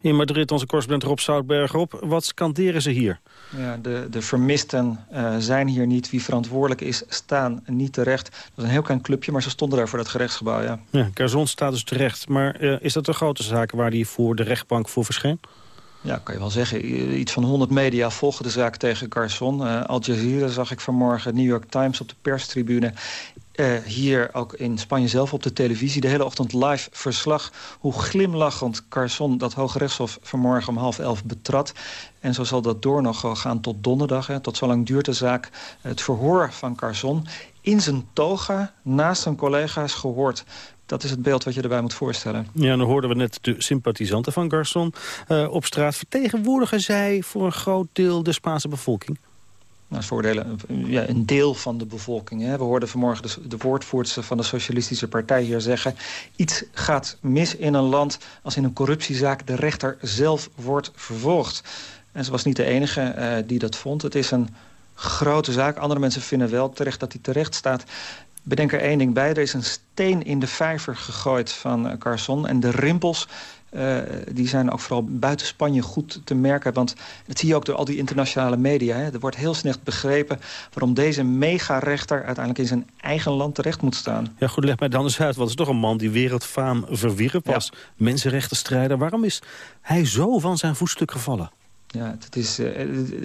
In Madrid, onze correspondent Rob Zoutberg. Rob, wat scanderen ze hier? Ja, de, de vermisten uh, zijn hier niet. Wie verantwoordelijk is, staan niet terecht. Dat is een heel klein clubje, maar ze stonden daar voor dat gerechtsgebouw, ja. Ja, Carzon staat dus terecht. Maar uh, is dat de grote zaak waar hij voor de rechtbank voor verscheen? Ja, kan je wel zeggen. Iets van 100 media volgen de zaak tegen Garçon. Uh, Al Jazeera zag ik vanmorgen, New York Times op de perstribune. Uh, hier ook in Spanje zelf op de televisie. De hele ochtend live verslag. Hoe glimlachend Carson dat Hoge Rechtshof vanmorgen om half elf betrad. En zo zal dat door nog gaan tot donderdag. Hè. Tot zo lang duurt de zaak. Het verhoor van Carson in zijn toga naast zijn collega's gehoord dat is het beeld wat je erbij moet voorstellen. Ja, dan hoorden we net de sympathisanten van Garçon uh, op straat. Vertegenwoordigen zij voor een groot deel de Spaanse bevolking? Nou, voordelen, ja, een deel van de bevolking. Hè. We hoorden vanmorgen de, de woordvoerster van de Socialistische Partij hier zeggen... iets gaat mis in een land als in een corruptiezaak de rechter zelf wordt vervolgd. En ze was niet de enige uh, die dat vond. Het is een grote zaak. Andere mensen vinden wel terecht dat hij terecht staat. Bedenk er één ding bij. Er is een steen in de vijver gegooid van uh, Carson. En de rimpels uh, die zijn ook vooral buiten Spanje goed te merken. Want dat zie je ook door al die internationale media. Hè. Er wordt heel slecht begrepen waarom deze mega-rechter... uiteindelijk in zijn eigen land terecht moet staan. Ja, goed, leg mij dan eens uit. Want het is toch een man die wereldfaam verwierp was. Ja. Mensenrechtenstrijder. Waarom is hij zo van zijn voetstuk gevallen? Ja, het is, uh,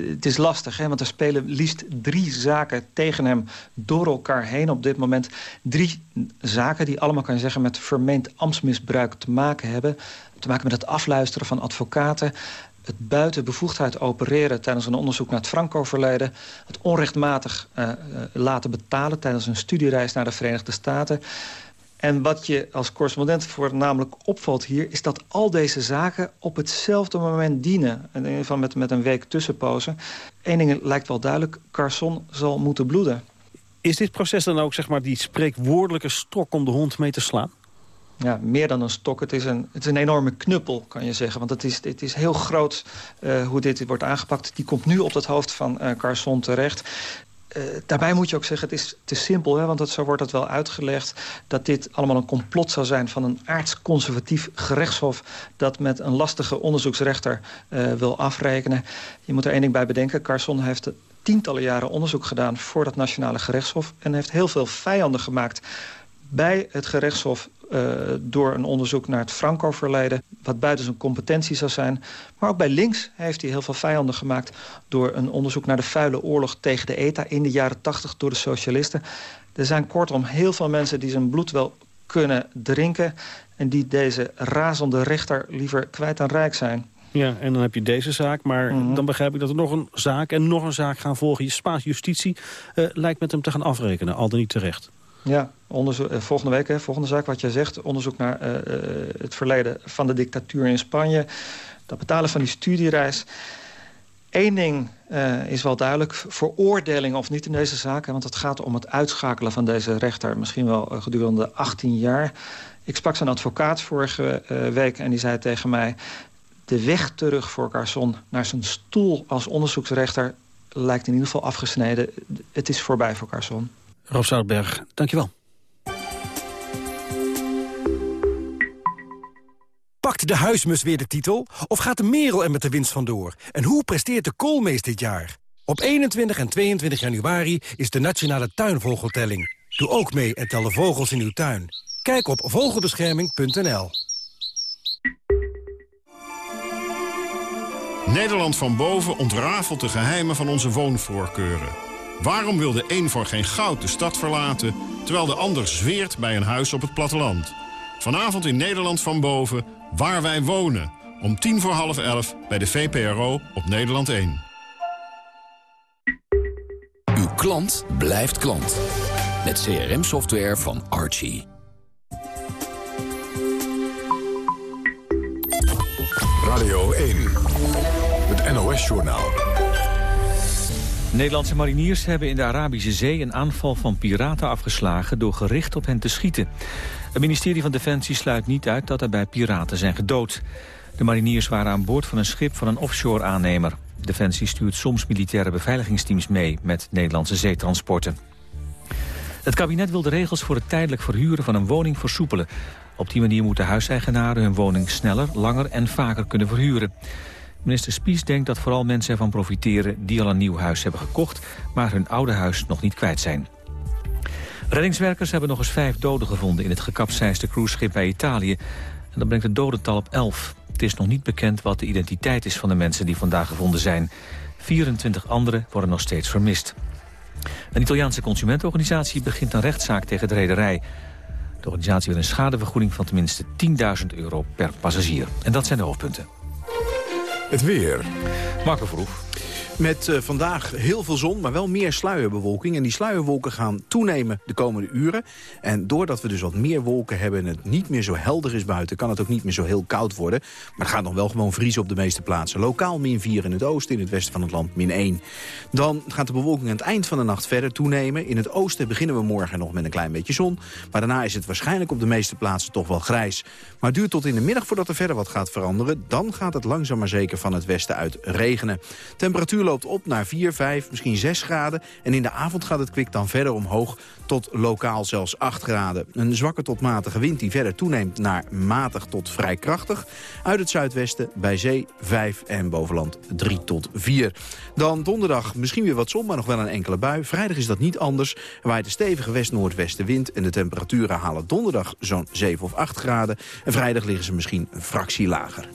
het is lastig, hè, want er spelen liefst drie zaken tegen hem door elkaar heen op dit moment. Drie zaken die allemaal, kan je zeggen, met vermeend ambtsmisbruik te maken hebben. Te maken met het afluisteren van advocaten. Het buiten bevoegdheid opereren tijdens een onderzoek naar het Franco-verleden. Het onrechtmatig uh, laten betalen tijdens een studiereis naar de Verenigde Staten. En wat je als correspondent voornamelijk opvalt hier... is dat al deze zaken op hetzelfde moment dienen. In ieder geval met, met een week tussenpozen. Eén ding lijkt wel duidelijk. Carson zal moeten bloeden. Is dit proces dan ook zeg maar, die spreekwoordelijke stok om de hond mee te slaan? Ja, meer dan een stok. Het is een, het is een enorme knuppel, kan je zeggen. Want het is, het is heel groot uh, hoe dit wordt aangepakt. Die komt nu op het hoofd van uh, Carson terecht. Uh, daarbij moet je ook zeggen, het is te simpel, hè, want dat, zo wordt het wel uitgelegd... dat dit allemaal een complot zou zijn van een aardsconservatief gerechtshof... dat met een lastige onderzoeksrechter uh, wil afrekenen. Je moet er één ding bij bedenken. Carson heeft tientallen jaren onderzoek gedaan voor dat nationale gerechtshof... en heeft heel veel vijanden gemaakt bij het gerechtshof uh, door een onderzoek naar het Franco-verleden... wat buiten zijn competentie zou zijn. Maar ook bij links heeft hij heel veel vijanden gemaakt... door een onderzoek naar de vuile oorlog tegen de ETA in de jaren 80 door de socialisten. Er zijn kortom heel veel mensen die zijn bloed wel kunnen drinken... en die deze razende rechter liever kwijt aan rijk zijn. Ja, en dan heb je deze zaak, maar mm -hmm. dan begrijp ik dat er nog een zaak en nog een zaak gaan volgen. Je Spaanse justitie uh, lijkt met hem te gaan afrekenen, al dan niet terecht. Ja, eh, volgende week, hè, volgende zaak wat jij zegt. Onderzoek naar uh, het verleden van de dictatuur in Spanje. Dat betalen van die studiereis. Eén ding is wel duidelijk. Veroordeling of niet in deze zaken. Want het gaat om het uitschakelen van deze rechter. Misschien wel gedurende 18 jaar. Ik sprak zijn advocaat vorige week en die zei tegen mij... de weg terug voor Carson naar zijn stoel als onderzoeksrechter... lijkt in ieder geval afgesneden. Het is voorbij voor Carson. Rob Zoutberg, dankjewel. Pakt de huismus weer de titel? Of gaat de merel er met de winst vandoor? En hoe presteert de koolmees dit jaar? Op 21 en 22 januari is de Nationale Tuinvogeltelling. Doe ook mee en tel de vogels in uw tuin. Kijk op vogelbescherming.nl Nederland van boven ontrafelt de geheimen van onze woonvoorkeuren. Waarom wil de een voor geen goud de stad verlaten... terwijl de ander zweert bij een huis op het platteland? Vanavond in Nederland van boven, waar wij wonen. Om tien voor half elf bij de VPRO op Nederland 1. Uw klant blijft klant. Met CRM-software van Archie. Radio 1. Het NOS-journaal. Nederlandse mariniers hebben in de Arabische Zee een aanval van piraten afgeslagen door gericht op hen te schieten. Het ministerie van Defensie sluit niet uit dat er bij piraten zijn gedood. De mariniers waren aan boord van een schip van een offshore aannemer. Defensie stuurt soms militaire beveiligingsteams mee met Nederlandse zeetransporten. Het kabinet wil de regels voor het tijdelijk verhuren van een woning versoepelen. Op die manier moeten huiseigenaren hun woning sneller, langer en vaker kunnen verhuren. Minister Spies denkt dat vooral mensen ervan profiteren die al een nieuw huis hebben gekocht, maar hun oude huis nog niet kwijt zijn. Reddingswerkers hebben nog eens vijf doden gevonden in het gekapseisde cruiseschip bij Italië. En dat brengt het dodental op 11. Het is nog niet bekend wat de identiteit is van de mensen die vandaag gevonden zijn. 24 anderen worden nog steeds vermist. Een Italiaanse consumentenorganisatie begint een rechtszaak tegen de rederij. De organisatie wil een schadevergoeding van tenminste 10.000 euro per passagier. En dat zijn de hoofdpunten. Het weer. Marco Verhoef. Met uh, vandaag heel veel zon, maar wel meer sluierbewolking. En die sluierwolken gaan toenemen de komende uren. En doordat we dus wat meer wolken hebben en het niet meer zo helder is buiten... kan het ook niet meer zo heel koud worden. Maar het gaat nog wel gewoon vriezen op de meeste plaatsen. Lokaal min 4 in het oosten, in het westen van het land min 1. Dan gaat de bewolking aan het eind van de nacht verder toenemen. In het oosten beginnen we morgen nog met een klein beetje zon. Maar daarna is het waarschijnlijk op de meeste plaatsen toch wel grijs. Maar duurt tot in de middag voordat er verder wat gaat veranderen. Dan gaat het langzaam maar zeker van het westen uit regenen. Temperatuur loopt op naar 4, 5, misschien 6 graden. En in de avond gaat het kwik dan verder omhoog tot lokaal zelfs 8 graden. Een zwakke tot matige wind die verder toeneemt naar matig tot vrij krachtig. Uit het zuidwesten bij zee 5 en bovenland 3 tot 4. Dan donderdag misschien weer wat zon, maar nog wel een enkele bui. Vrijdag is dat niet anders. Er waait stevige west-noordwestenwind en de temperaturen halen donderdag zo'n 7 of 8 graden. En vrijdag liggen ze misschien een fractie lager.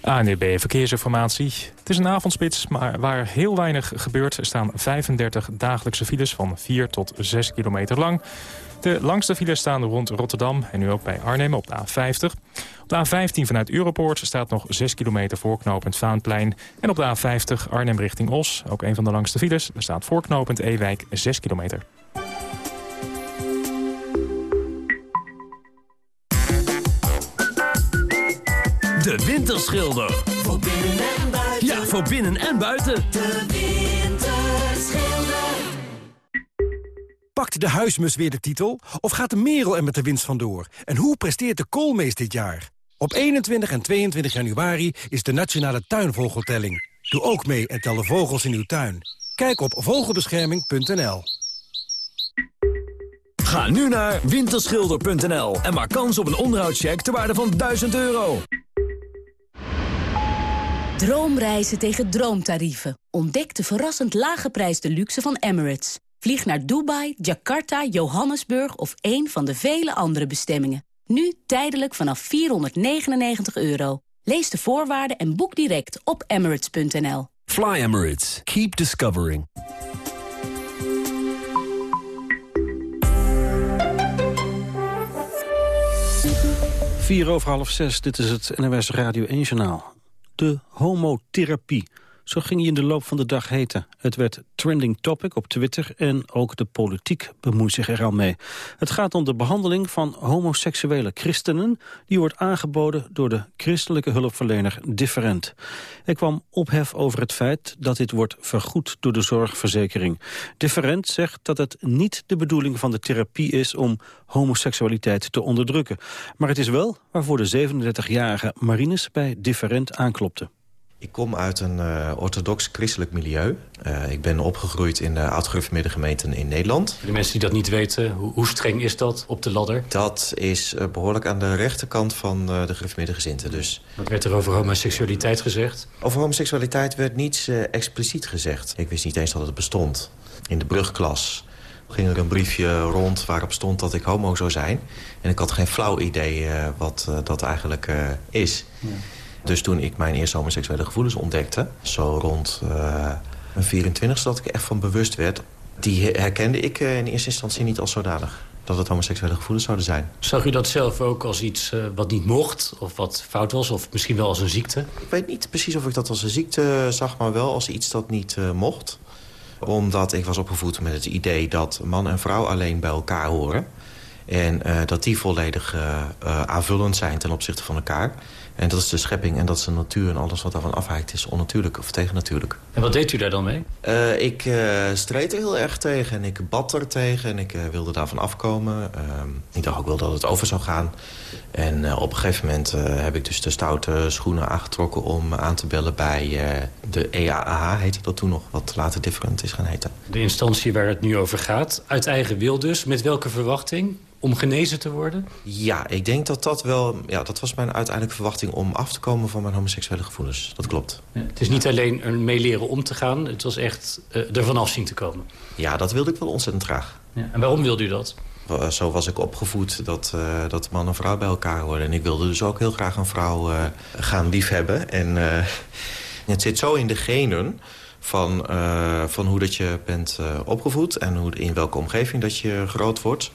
ANEB Verkeersinformatie. Het is een avondspits, maar waar heel weinig gebeurt... staan 35 dagelijkse files van 4 tot 6 kilometer lang. De langste files staan rond Rotterdam en nu ook bij Arnhem op de A50. Op de A15 vanuit Europoort staat nog 6 kilometer voorknopend Vaanplein. En op de A50 Arnhem richting Os, ook een van de langste files... er staat voorknopend Ewijk 6 kilometer. De Winterschilder. Voor binnen en buiten. Ja, voor binnen en buiten. De Winterschilder. Pakt de huismus weer de titel? Of gaat de merel er met de winst vandoor? En hoe presteert de koolmees dit jaar? Op 21 en 22 januari is de Nationale Tuinvogeltelling. Doe ook mee en tel de vogels in uw tuin. Kijk op vogelbescherming.nl. Ga nu naar winterschilder.nl en maak kans op een onderhoudscheck ter waarde van 1000 euro. Droomreizen tegen droomtarieven. Ontdek de verrassend lage prijs de luxe van Emirates. Vlieg naar Dubai, Jakarta, Johannesburg of een van de vele andere bestemmingen. Nu tijdelijk vanaf 499 euro. Lees de voorwaarden en boek direct op emirates.nl. Fly Emirates. Keep discovering. Vier over half zes, dit is het NWS Radio 1 Journaal. De homotherapie. Zo ging hij in de loop van de dag heten. Het werd trending topic op Twitter en ook de politiek bemoeit zich er al mee. Het gaat om de behandeling van homoseksuele christenen... die wordt aangeboden door de christelijke hulpverlener Different. Er kwam ophef over het feit dat dit wordt vergoed door de zorgverzekering. Different zegt dat het niet de bedoeling van de therapie is... om homoseksualiteit te onderdrukken. Maar het is wel waarvoor de 37-jarige Marines bij Different aanklopte. Ik kom uit een uh, orthodox christelijk milieu. Uh, ik ben opgegroeid in de oud-gereformeerde gemeenten in Nederland. De mensen die dat niet weten, hoe, hoe streng is dat op de ladder? Dat is uh, behoorlijk aan de rechterkant van de gereformeerde gezinten. Dus. Wat werd er over homoseksualiteit gezegd? Over homoseksualiteit werd niets expliciet gezegd. Ik wist niet eens dat het bestond. In de brugklas ging er een briefje rond waarop stond dat ik homo zou zijn. En ik had geen flauw idee wat dat eigenlijk is. Ja. Dus toen ik mijn eerste homoseksuele gevoelens ontdekte... zo rond uh, mijn 24ste dat ik echt van bewust werd... die herkende ik uh, in eerste instantie niet als zodanig. Dat het homoseksuele gevoelens zouden zijn. Zag u dat zelf ook als iets uh, wat niet mocht? Of wat fout was? Of misschien wel als een ziekte? Ik weet niet precies of ik dat als een ziekte zag... maar wel als iets dat niet mocht. Omdat ik was opgevoed met het idee dat man en vrouw alleen bij elkaar horen. En dat die volledig aanvullend zijn ten opzichte van elkaar... En dat is de schepping en dat is de natuur en alles wat daarvan afwijkt is onnatuurlijk of tegennatuurlijk. En wat deed u daar dan mee? Uh, ik uh, streed er heel erg tegen en ik bad er tegen en ik uh, wilde daarvan afkomen. ik dacht ook wel dat het over zou gaan. En op een gegeven moment heb ik dus de stoute schoenen aangetrokken om aan te bellen bij de EAAH, heette dat toen nog, wat later Different is gaan heten. De instantie waar het nu over gaat, uit eigen wil dus, met welke verwachting? Om genezen te worden? Ja, ik denk dat dat wel... Ja, dat was mijn uiteindelijke verwachting om af te komen van mijn homoseksuele gevoelens. Dat klopt. Ja, het is niet alleen een mee leren om te gaan. Het was echt uh, er vanaf zien te komen. Ja, dat wilde ik wel ontzettend graag. Ja, en waarom wilde u dat? Zo was ik opgevoed dat, uh, dat man en vrouw bij elkaar horen. En ik wilde dus ook heel graag een vrouw uh, gaan liefhebben. En het zit zo in de genen van, van hoe dat je bent opgevoed... en hoe, in welke omgeving dat je groot wordt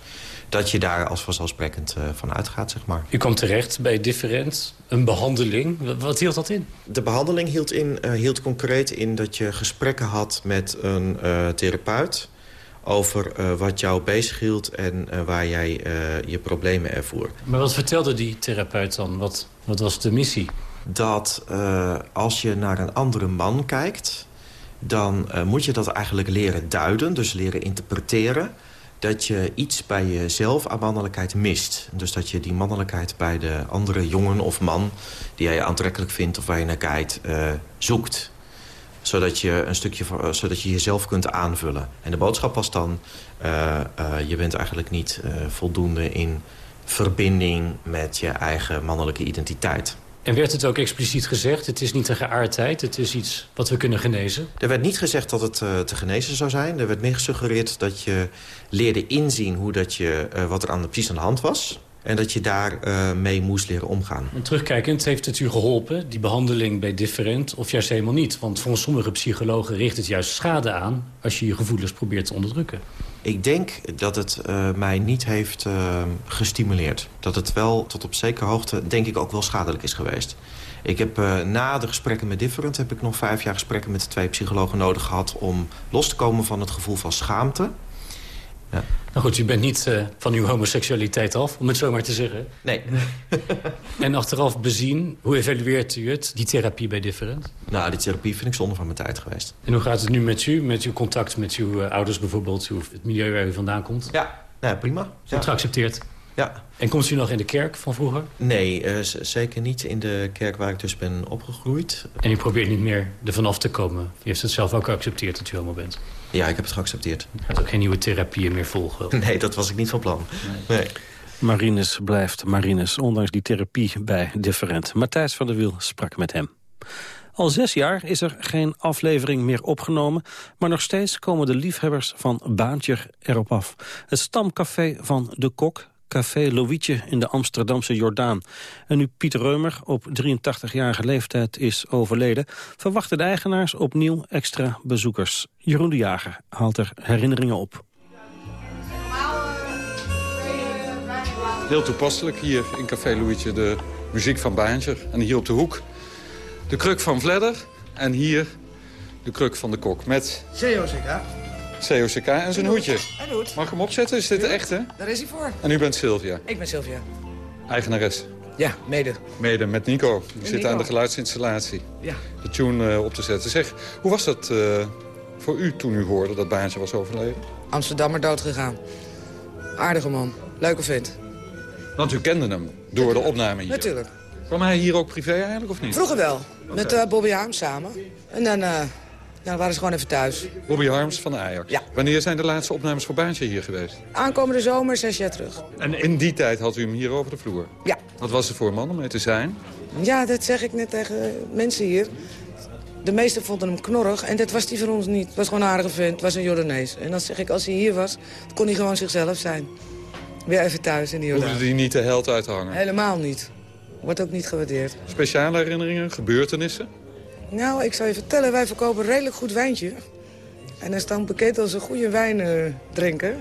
dat je daar als vanzelfsprekend uh, van uitgaat, zeg maar. U kwam terecht bij Different, een behandeling. Wat hield dat in? De behandeling hield, in, uh, hield concreet in dat je gesprekken had met een uh, therapeut... over wat jou bezighield en waar jij je problemen ervoer. Maar wat vertelde die therapeut dan? Wat, wat was de missie? Dat als je naar een andere man kijkt... dan moet je dat eigenlijk leren duiden, dus leren interpreteren dat je iets bij jezelf aan mannelijkheid mist. Dus dat je die mannelijkheid bij de andere jongen of man... die jij aantrekkelijk vindt of waar je naar kijkt, uh, zoekt. Zodat je, een stukje, uh, zodat je jezelf kunt aanvullen. En de boodschap was dan... Uh, je bent eigenlijk niet voldoende in verbinding met je eigen mannelijke identiteit. En werd het ook expliciet gezegd, het is niet een geaardheid, het is iets wat we kunnen genezen? Er werd niet gezegd dat het uh, te genezen zou zijn. Er werd meer gesuggereerd dat je leerde inzien hoe dat je, uh, wat er aan de, precies aan de hand was. En dat je daar uh, mee moest leren omgaan. En terugkijkend heeft het u geholpen, die behandeling bij Different, of juist helemaal niet? Want voor sommige psychologen richt het juist schade aan... als je je gevoelens probeert te onderdrukken. Ik denk dat het uh, mij niet heeft uh, gestimuleerd. Dat het wel tot op zekere hoogte, denk ik, ook wel schadelijk is geweest. Ik heb uh, na de gesprekken met Different... heb ik nog vijf jaar gesprekken met de twee psychologen nodig gehad... om los te komen van het gevoel van schaamte. Ja. Nou goed, u bent niet uh, van uw homoseksualiteit af, om het zo maar te zeggen. Nee. en achteraf bezien, hoe evalueert u het, die therapie bij Different? Nou, die therapie vind ik zonde van mijn tijd geweest. En hoe gaat het nu met u, met uw contact met uw uh, ouders bijvoorbeeld... Uw, het milieu waar u vandaan komt? Ja, nou, prima. Is ja. geaccepteerd? Ja. En komt u nog in de kerk van vroeger? Nee, eh, zeker niet in de kerk waar ik dus ben opgegroeid. En u probeert niet meer er vanaf te komen? U heeft het zelf ook geaccepteerd dat u homo bent? Ja, ik heb het geaccepteerd. U gaat ook geen nieuwe therapieën meer volgen? Nee, dat was ik niet van plan. Nee. Marinus blijft Marinus, ondanks die therapie bij Different. Matthijs van der Wiel sprak met hem. Al zes jaar is er geen aflevering meer opgenomen... maar nog steeds komen de liefhebbers van Baantje erop af. Het stamcafé van De Kok, Café Loïtje in de Amsterdamse Jordaan. En nu Pieter Reumer op 83-jarige leeftijd is overleden... verwachten de eigenaars opnieuw extra bezoekers. Jeroen de Jager haalt er herinneringen op. Heel toepasselijk hier in Café Louietje de muziek van Baantje. En hier op de hoek de kruk van Vledder. En hier de kruk van de kok met COCK. COCK en zijn hoedje. Hoed. Mag ik hem opzetten? Is dit de echte? Daar is hij voor. En u bent Sylvia, Ik ben Sylvia. eigenares. Ja, mede. Mede met Nico. Die zit Nico. aan de geluidsinstallatie. Ja. De tune eh, op te zetten. Zeg, hoe was dat eh, voor u toen u hoorde dat Baantje was overleden? Amsterdammer dood gegaan. Aardige man. Leuke vent. Want u kende hem door de opname hier. Natuurlijk. Kwam hij hier ook privé eigenlijk of niet? Vroeger wel. Met eh, Bobby Harms samen. En dan ja, waren ze gewoon even thuis. Bobby Harms van de Ajax. Ja. Wanneer zijn de laatste opnames voor Baantje hier geweest? Aankomende zomer, zes jaar terug. En in die tijd had u hem hier over de vloer? Ja. Wat was er voor een man om mee te zijn? Ja, dat zeg ik net tegen mensen hier. De meesten vonden hem knorrig en dat was hij voor ons niet. Het was gewoon een aardige vent, het was een Jordanees. En dan zeg ik, als hij hier was, kon hij gewoon zichzelf zijn. Weer even thuis in die Jordaan. Hoefde hij niet de held uit te hangen? Helemaal niet. Wordt ook niet gewaardeerd. Speciale herinneringen, gebeurtenissen? Nou, ik zou je vertellen, wij verkopen een redelijk goed wijntje. En hij staat bekend als een goede wijndrinker.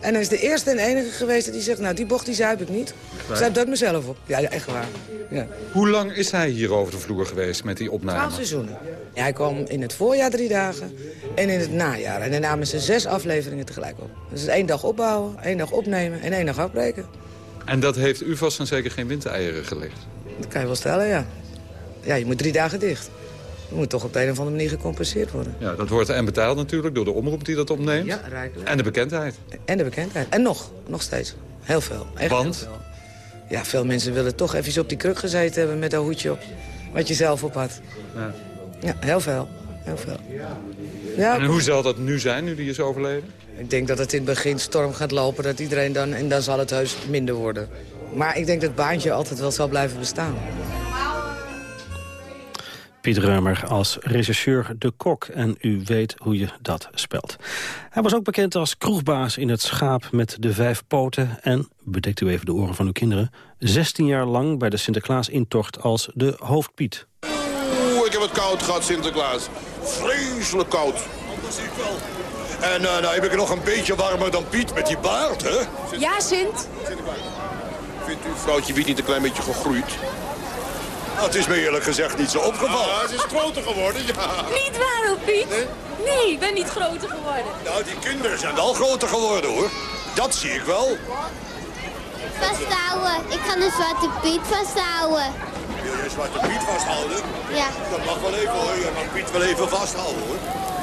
En hij is de eerste en enige geweest die zegt, nou, die bocht die zuip ik niet. Zuip dat mezelf op. Ja, echt waar. Ja. Hoe lang is hij hier over de vloer geweest met die opname? Twaalf seizoenen. Ja, hij kwam in het voorjaar drie dagen en in het najaar. En dan namen ze zes afleveringen tegelijk op. Dus één dag opbouwen, één dag opnemen en één dag afbreken. En dat heeft u vast en zeker geen windeieren gelegd? Dat kan je wel stellen, ja. Ja, je moet drie dagen dicht. Moet toch op de een of andere manier gecompenseerd worden. Ja, dat wordt en betaald natuurlijk door de omroep die dat opneemt. Ja, rijkelijk. En de bekendheid. En de bekendheid. En nog, nog steeds. Heel veel. Echt Want? heel veel. Ja, veel mensen willen toch even op die kruk gezeten hebben met dat hoedje op. Wat je zelf op had. Ja. Ja, heel veel. Heel veel. Ja, En hoe zal dat nu zijn, nu die is overleden? ik denk dat het in het begin storm gaat lopen. Dat iedereen dan, en dan zal het heus minder worden. Maar ik denk dat het baantje altijd wel zal blijven bestaan. Piet Reumer als regisseur De Kok. En u weet hoe je dat spelt. Hij was ook bekend als kroegbaas in het schaap met de vijf poten. En, bedekt u even de oren van uw kinderen... 16 jaar lang bij de Sinterklaas-intocht als de hoofdpiet. Oeh, ik heb het koud gehad, Sinterklaas. Vreselijk koud. Zie ik wel. En eh nou heb ik het nog een beetje warmer dan Piet met die baard, hè? Ja, Sint? Vindt u vrouwtje Wiet niet een klein beetje gegroeid? Nou, het is me eerlijk gezegd niet zo opgevallen. Ja, ze is groter geworden, ja. Niet waar, hoor, Piet? Nee, ik ben niet groter geworden. Nou, die kinderen zijn wel groter geworden, hoor. Dat zie ik wel. Vasthouden. Ik ga een zwarte Piet vasthouden. Wil je Zwarte Piet vasthouden? Ja. Dat mag wel even, hoor. Je mag Piet wel even vasthouden, hoor.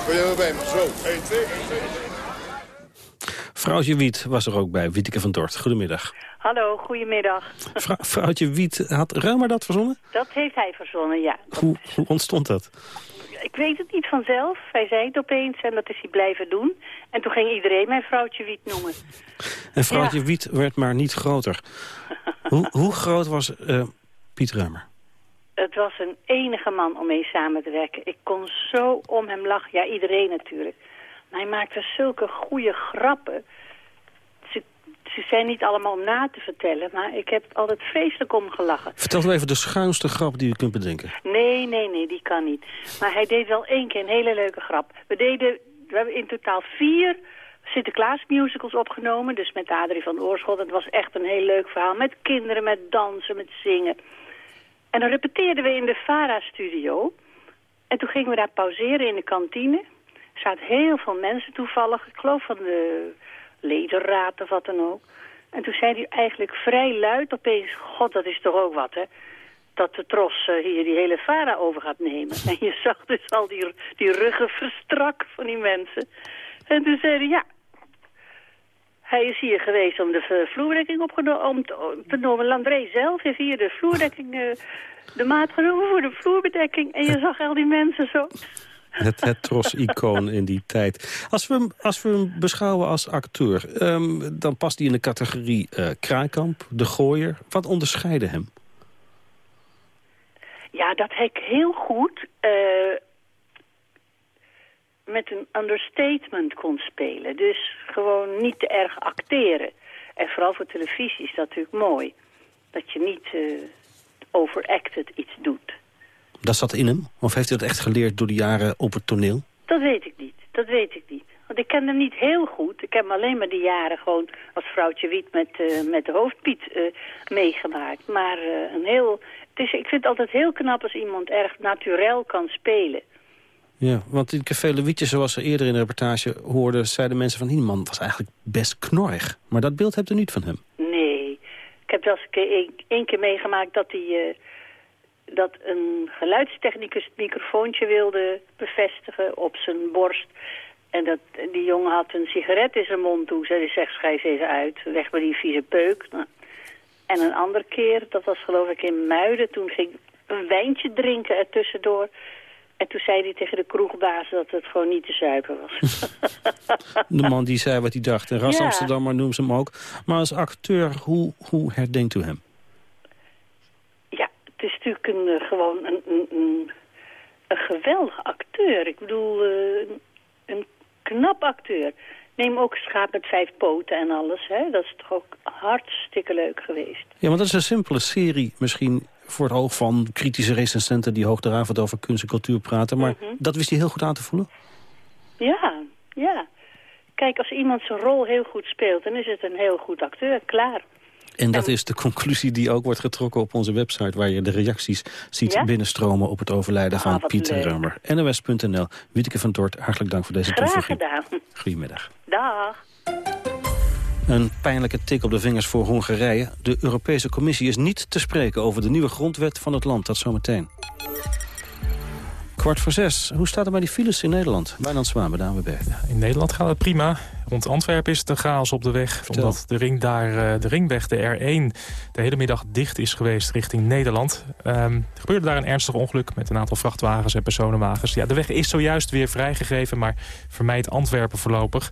Wil je bij me? Zo, 1, 2, 1, 2. Vrouwtje Wiet was er ook bij, Wieteke van Dort. Goedemiddag. Hallo, goedemiddag. Vrou- vrouwtje Wiet, had Reumer dat verzonnen? Dat heeft hij verzonnen, ja. Hoe, hoe ontstond dat? Ik weet het niet vanzelf. Hij zei het opeens en dat is hij blijven doen. En toen ging iedereen mijn vrouwtje Wiet noemen. En vrouwtje Wiet werd maar niet groter. hoe, hoe groot was eh, Piet Reumer? Het was een enige man om mee samen te werken. Ik kon zo om hem lachen. Ja, iedereen natuurlijk. Hij maakte zulke goede grappen. Ze, ze zijn niet allemaal om na te vertellen, maar ik heb altijd vreselijk om gelachen. Vertel u even de schuinste grap die u kunt bedenken. Nee, nee, nee, die kan niet. Maar hij deed wel één keer een hele leuke grap. We deden, we hebben in totaal vier Sinterklaas musicals opgenomen. Dus met Adrie van Oorschot. Het was echt een heel leuk verhaal. Met kinderen, met dansen, met zingen. En dan repeteerden we in de Vara-studio. En toen gingen we daar pauzeren in de kantine. Zaten heel veel mensen toevallig. Ik geloof van de ledenraad of wat dan ook. En toen zei hij eigenlijk vrij luid opeens... God, dat is toch ook wat, hè? Dat de tros eh, hier die hele Vara over gaat nemen. En je zag dus al die, die ruggen verstrak van die mensen. En toen zei hij, ja... Hij is hier geweest om de vloerdekking. Om te, genomen. Landré zelf heeft hier de vloerdekking, eh, de maat genomen voor de vloerbedekking. En je zag al die mensen zo. Het, het Tros-icoon in die tijd. Als we, hem, als we hem beschouwen als acteur, ehm, dan past hij in de categorie eh Kraaikamp, De Gooier. Wat onderscheiden hem? Ja, dat hij heel goed eh, met een understatement kon spelen. Dus gewoon niet te erg acteren. En vooral voor televisie is dat natuurlijk mooi. Dat je niet eh, overacted iets doet. Dat zat in hem? Of heeft hij dat echt geleerd door de jaren op het toneel? Dat weet ik niet. Dat weet ik niet. Want ik ken hem niet heel goed. Ik heb hem alleen maar die jaren gewoon als vrouwtje Wiet met, eh, met de hoofdpiet eh, meegemaakt. Maar eh, een heel, het is, ik vind het altijd heel knap als iemand erg naturel kan spelen. Ja, want in Café Lewietje, zoals we eerder in de reportage hoorden... zeiden mensen van, die man was eigenlijk best knorrig. Maar dat beeld hebt u niet van hem. Nee. Ik heb wel eens een keer, één- één keer meegemaakt dat hij... dat een geluidstechnicus het microfoontje wilde bevestigen op zijn borst. En dat, die jongen had een sigaret in zijn mond toe. Zei, zeg, schijf even uit. Weg met die vieze peuk. Nou, En een andere keer, dat was geloof ik in Muiden. Toen ging een wijntje drinken er tussendoor. En toen zei hij tegen de kroegbaas dat het gewoon niet te zuipen was. De man die zei wat hij dacht. En Ras Ja. Amsterdammer noemt ze hem ook. Maar als acteur, hoe, hoe herdenkt u hem? Is natuurlijk een, eh, gewoon een, een, een, een geweldige acteur. Ik bedoel, eh, een, knap acteur. Neem ook Schaap met vijf poten en alles. Hè? Dat is toch ook hartstikke leuk geweest. Ja, want dat is een simpele serie misschien voor het oog van kritische recensenten... die hoogdravend over kunst en cultuur praten. Maar Mhm. dat wist hij heel goed aan te voelen. Ja, ja. Kijk, als iemand zijn rol heel goed speelt, dan is het een heel goed acteur. Klaar. En dat is de conclusie die ook wordt getrokken op onze website... waar je de reacties ziet Ja? binnenstromen op het overlijden Ah, van wat Pieter. Rummer. NOS.nl. Wieteke van Dort, hartelijk dank voor deze Graag toevoeging. gedaan. Goedemiddag. Dag. Een pijnlijke tik op de vingers voor Hongarije. De Europese Commissie is niet te spreken over de nieuwe grondwet van het land. Dat zometeen. Kwart voor zes. Hoe staat het bij die files in Nederland? Wijnand Zwaan bij de ANWB. In Nederland gaat het prima. Rond Antwerpen is de chaos op de weg. Omdat de, ring daar, eh, de ringweg, de R1, de hele middag dicht is geweest richting Nederland. Ehm, er gebeurde daar een ernstig ongeluk met een aantal vrachtwagens en personenwagens. Ja, de weg is zojuist weer vrijgegeven, maar vermijdt Antwerpen voorlopig.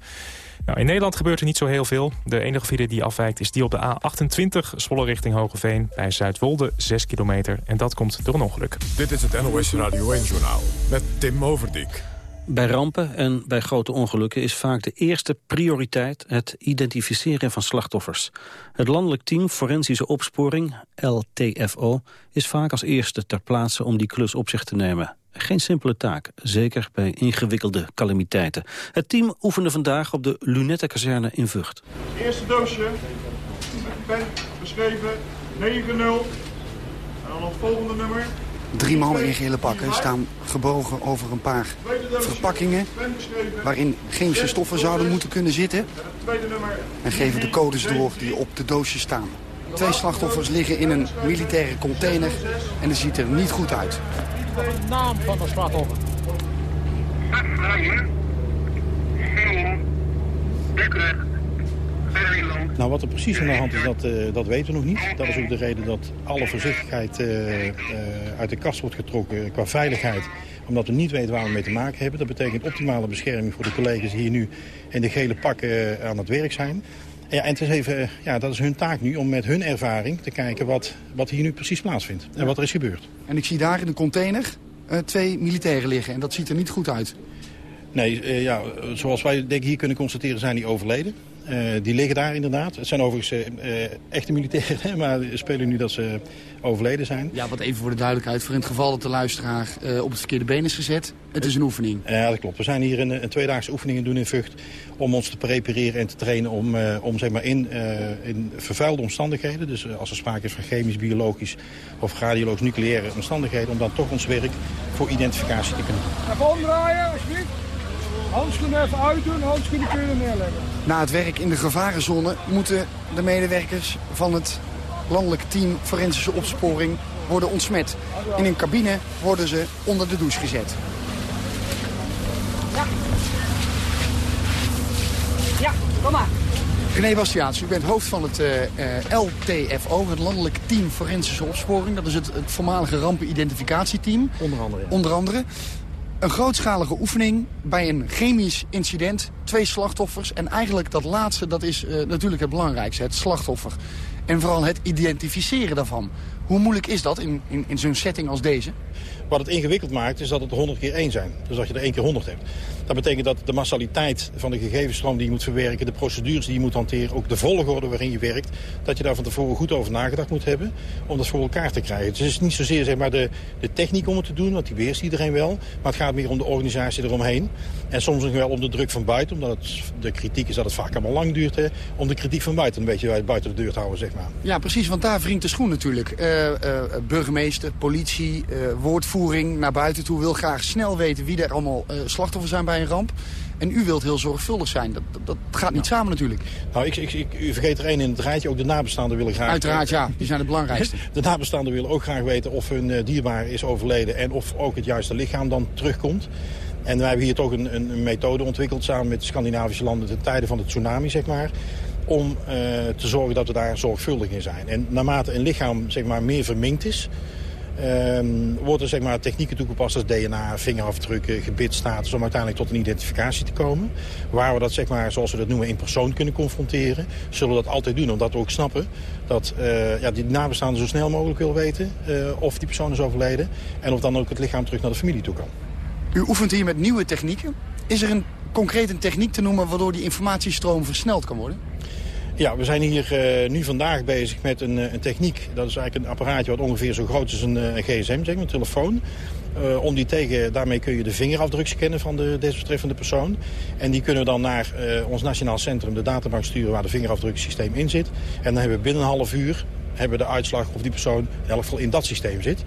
Nou, in Nederland gebeurt er niet zo heel veel. De enige file die afwijkt is die op de A28, Zwolle richting Hogeveen. Bij Zuidwolde, 6 kilometer. En dat komt door een ongeluk. Dit is het NOS Radio 1-journaal met Tim Overdijk. Bij rampen en bij grote ongelukken is vaak de eerste prioriteit het identificeren van slachtoffers. Het landelijk team Forensische Opsporing, LTFO, is vaak als eerste ter plaatse om die klus op zich te nemen. Geen simpele taak, zeker bij ingewikkelde calamiteiten. Het team oefende vandaag op de Lunettenkazerne in Vught. Eerste doosje, pen beschreven, 9-0. En dan het volgende nummer. Drie mannen in gele pakken staan gebogen over een paar verpakkingen... waarin chemische stoffen zouden moeten kunnen zitten... Tweede nummer. en geven de codes door die op de doosjes staan. Twee slachtoffers liggen in een militaire container en het ziet er niet goed uit. De naam van de slachtoffer. Nou, wat er precies aan de hand is, dat, eh, dat weten we nog niet. Dat is ook de reden dat alle voorzichtigheid eh, eh, uit de kast wordt getrokken qua veiligheid. Omdat we niet weten waar we mee te maken hebben. Dat betekent optimale bescherming voor de collega's die hier nu in de gele pakken aan het werk zijn. Ja, en het is even, eh, ja, dat is hun taak nu om met hun ervaring te kijken wat, wat hier nu precies plaatsvindt. En wat er is gebeurd. En ik zie daar in de container eh, twee militairen liggen en dat ziet er niet goed uit. Nee, eh, ja, zoals wij denk ik hier kunnen constateren zijn die overleden. Eh, die liggen daar inderdaad. Het zijn overigens eh, eh, echte militairen, maar spelen nu dat ze overleden zijn. Ja, wat even voor de duidelijkheid. Voor in het geval dat de luisteraar eh, op het verkeerde been is gezet. Het is een oefening. Ja, dat klopt. We zijn hier een, een tweedaagse oefeningen doen in Vught om ons te prepareren en te trainen om, eh, om zeg maar in, eh, in vervuilde omstandigheden, dus als er sprake is van chemisch, biologisch of radiologisch nucleaire omstandigheden, om dan toch ons werk voor identificatie te kunnen doen. Even omdraaien, alsjeblieft. Handschoenen even uitdoen, handschoenen kun je er neerleggen. Na het werk in de gevarenzone moeten de medewerkers van het landelijk team Forensische Opsporing worden ontsmet. In een cabine worden ze onder de douche gezet. Ja, kom maar. René Bastiaans, u bent hoofd van het eh, eh, LTFO, het Landelijk Team Forensische Opsporing. Dat is het, het voormalige rampenidentificatieteam. Onder andere. Onder andere. Een grootschalige oefening bij een chemisch incident. Twee slachtoffers. En eigenlijk dat laatste, dat is eh, natuurlijk het belangrijkste. Het slachtoffer. En vooral het identificeren daarvan. Hoe moeilijk is dat in, in, in zo'n setting als deze? Wat het ingewikkeld maakt is dat het 100 keer 1 zijn. Dus dat je er 1 keer 100 hebt. Dat betekent dat de massaliteit van de gegevensstroom die je moet verwerken... de procedures die je moet hanteren, ook de volgorde waarin je werkt... dat je daar van tevoren goed over nagedacht moet hebben om dat voor elkaar te krijgen. Dus het is niet zozeer zeg maar, de, de techniek om het te doen, want die beheerst iedereen wel. Maar het gaat meer om de organisatie eromheen. En soms nog wel om de druk van buiten, omdat de kritiek is dat het vaak allemaal lang duurt... Hè, om de kritiek van buiten een beetje buiten de deur te houden, zeg maar. Ja, precies, want daar wringt de schoen natuurlijk. Uh, uh, burgemeester, politie, uh, woordvoering naar buiten toe... wil graag snel weten wie er allemaal slachtoffers zijn bij een ramp. En u wilt heel zorgvuldig zijn. Dat, dat, gaat niet samen natuurlijk. Nou, ik, ik, ik, u vergeet er één in het rijtje. Ook de nabestaanden willen graag... Uiteraard, ja. Die zijn het belangrijkste. De nabestaanden willen ook graag weten of hun uh, dierbaar is overleden... en of ook het juiste lichaam dan terugkomt. En wij hebben hier toch een, een, een methode ontwikkeld... samen met de Scandinavische landen ten tijde van de tsunami, zeg maar om uh, te zorgen dat we daar zorgvuldig in zijn. En naarmate een lichaam zeg maar, meer verminkt is... Um, worden zeg maar, technieken toegepast als DNA, vingerafdrukken, gebitstatus... om uiteindelijk tot een identificatie te komen. Waar we dat, zeg maar, zoals we dat noemen, in persoon kunnen confronteren. Zullen we dat altijd doen, omdat we ook snappen... dat uh, ja, die nabestaanden zo snel mogelijk willen weten uh, of die persoon is overleden... en of dan ook het lichaam terug naar de familie toe kan. U oefent hier met nieuwe technieken. Is er een concreet een techniek te noemen waardoor die informatiestroom versneld kan worden? Ja, we zijn hier uh, nu vandaag bezig met een, een, techniek. Dat is eigenlijk een apparaatje wat ongeveer zo groot is als een, een gsm, zeg een telefoon. Uh, om die tegen, daarmee kun je de vingerafdruk scannen van de desbetreffende persoon. En die kunnen we dan naar ons nationaal centrum, de databank sturen waar de vingerafdruksysteem in zit. En dan hebben we binnen een half uur hebben we de uitslag of die persoon in in dat systeem zit.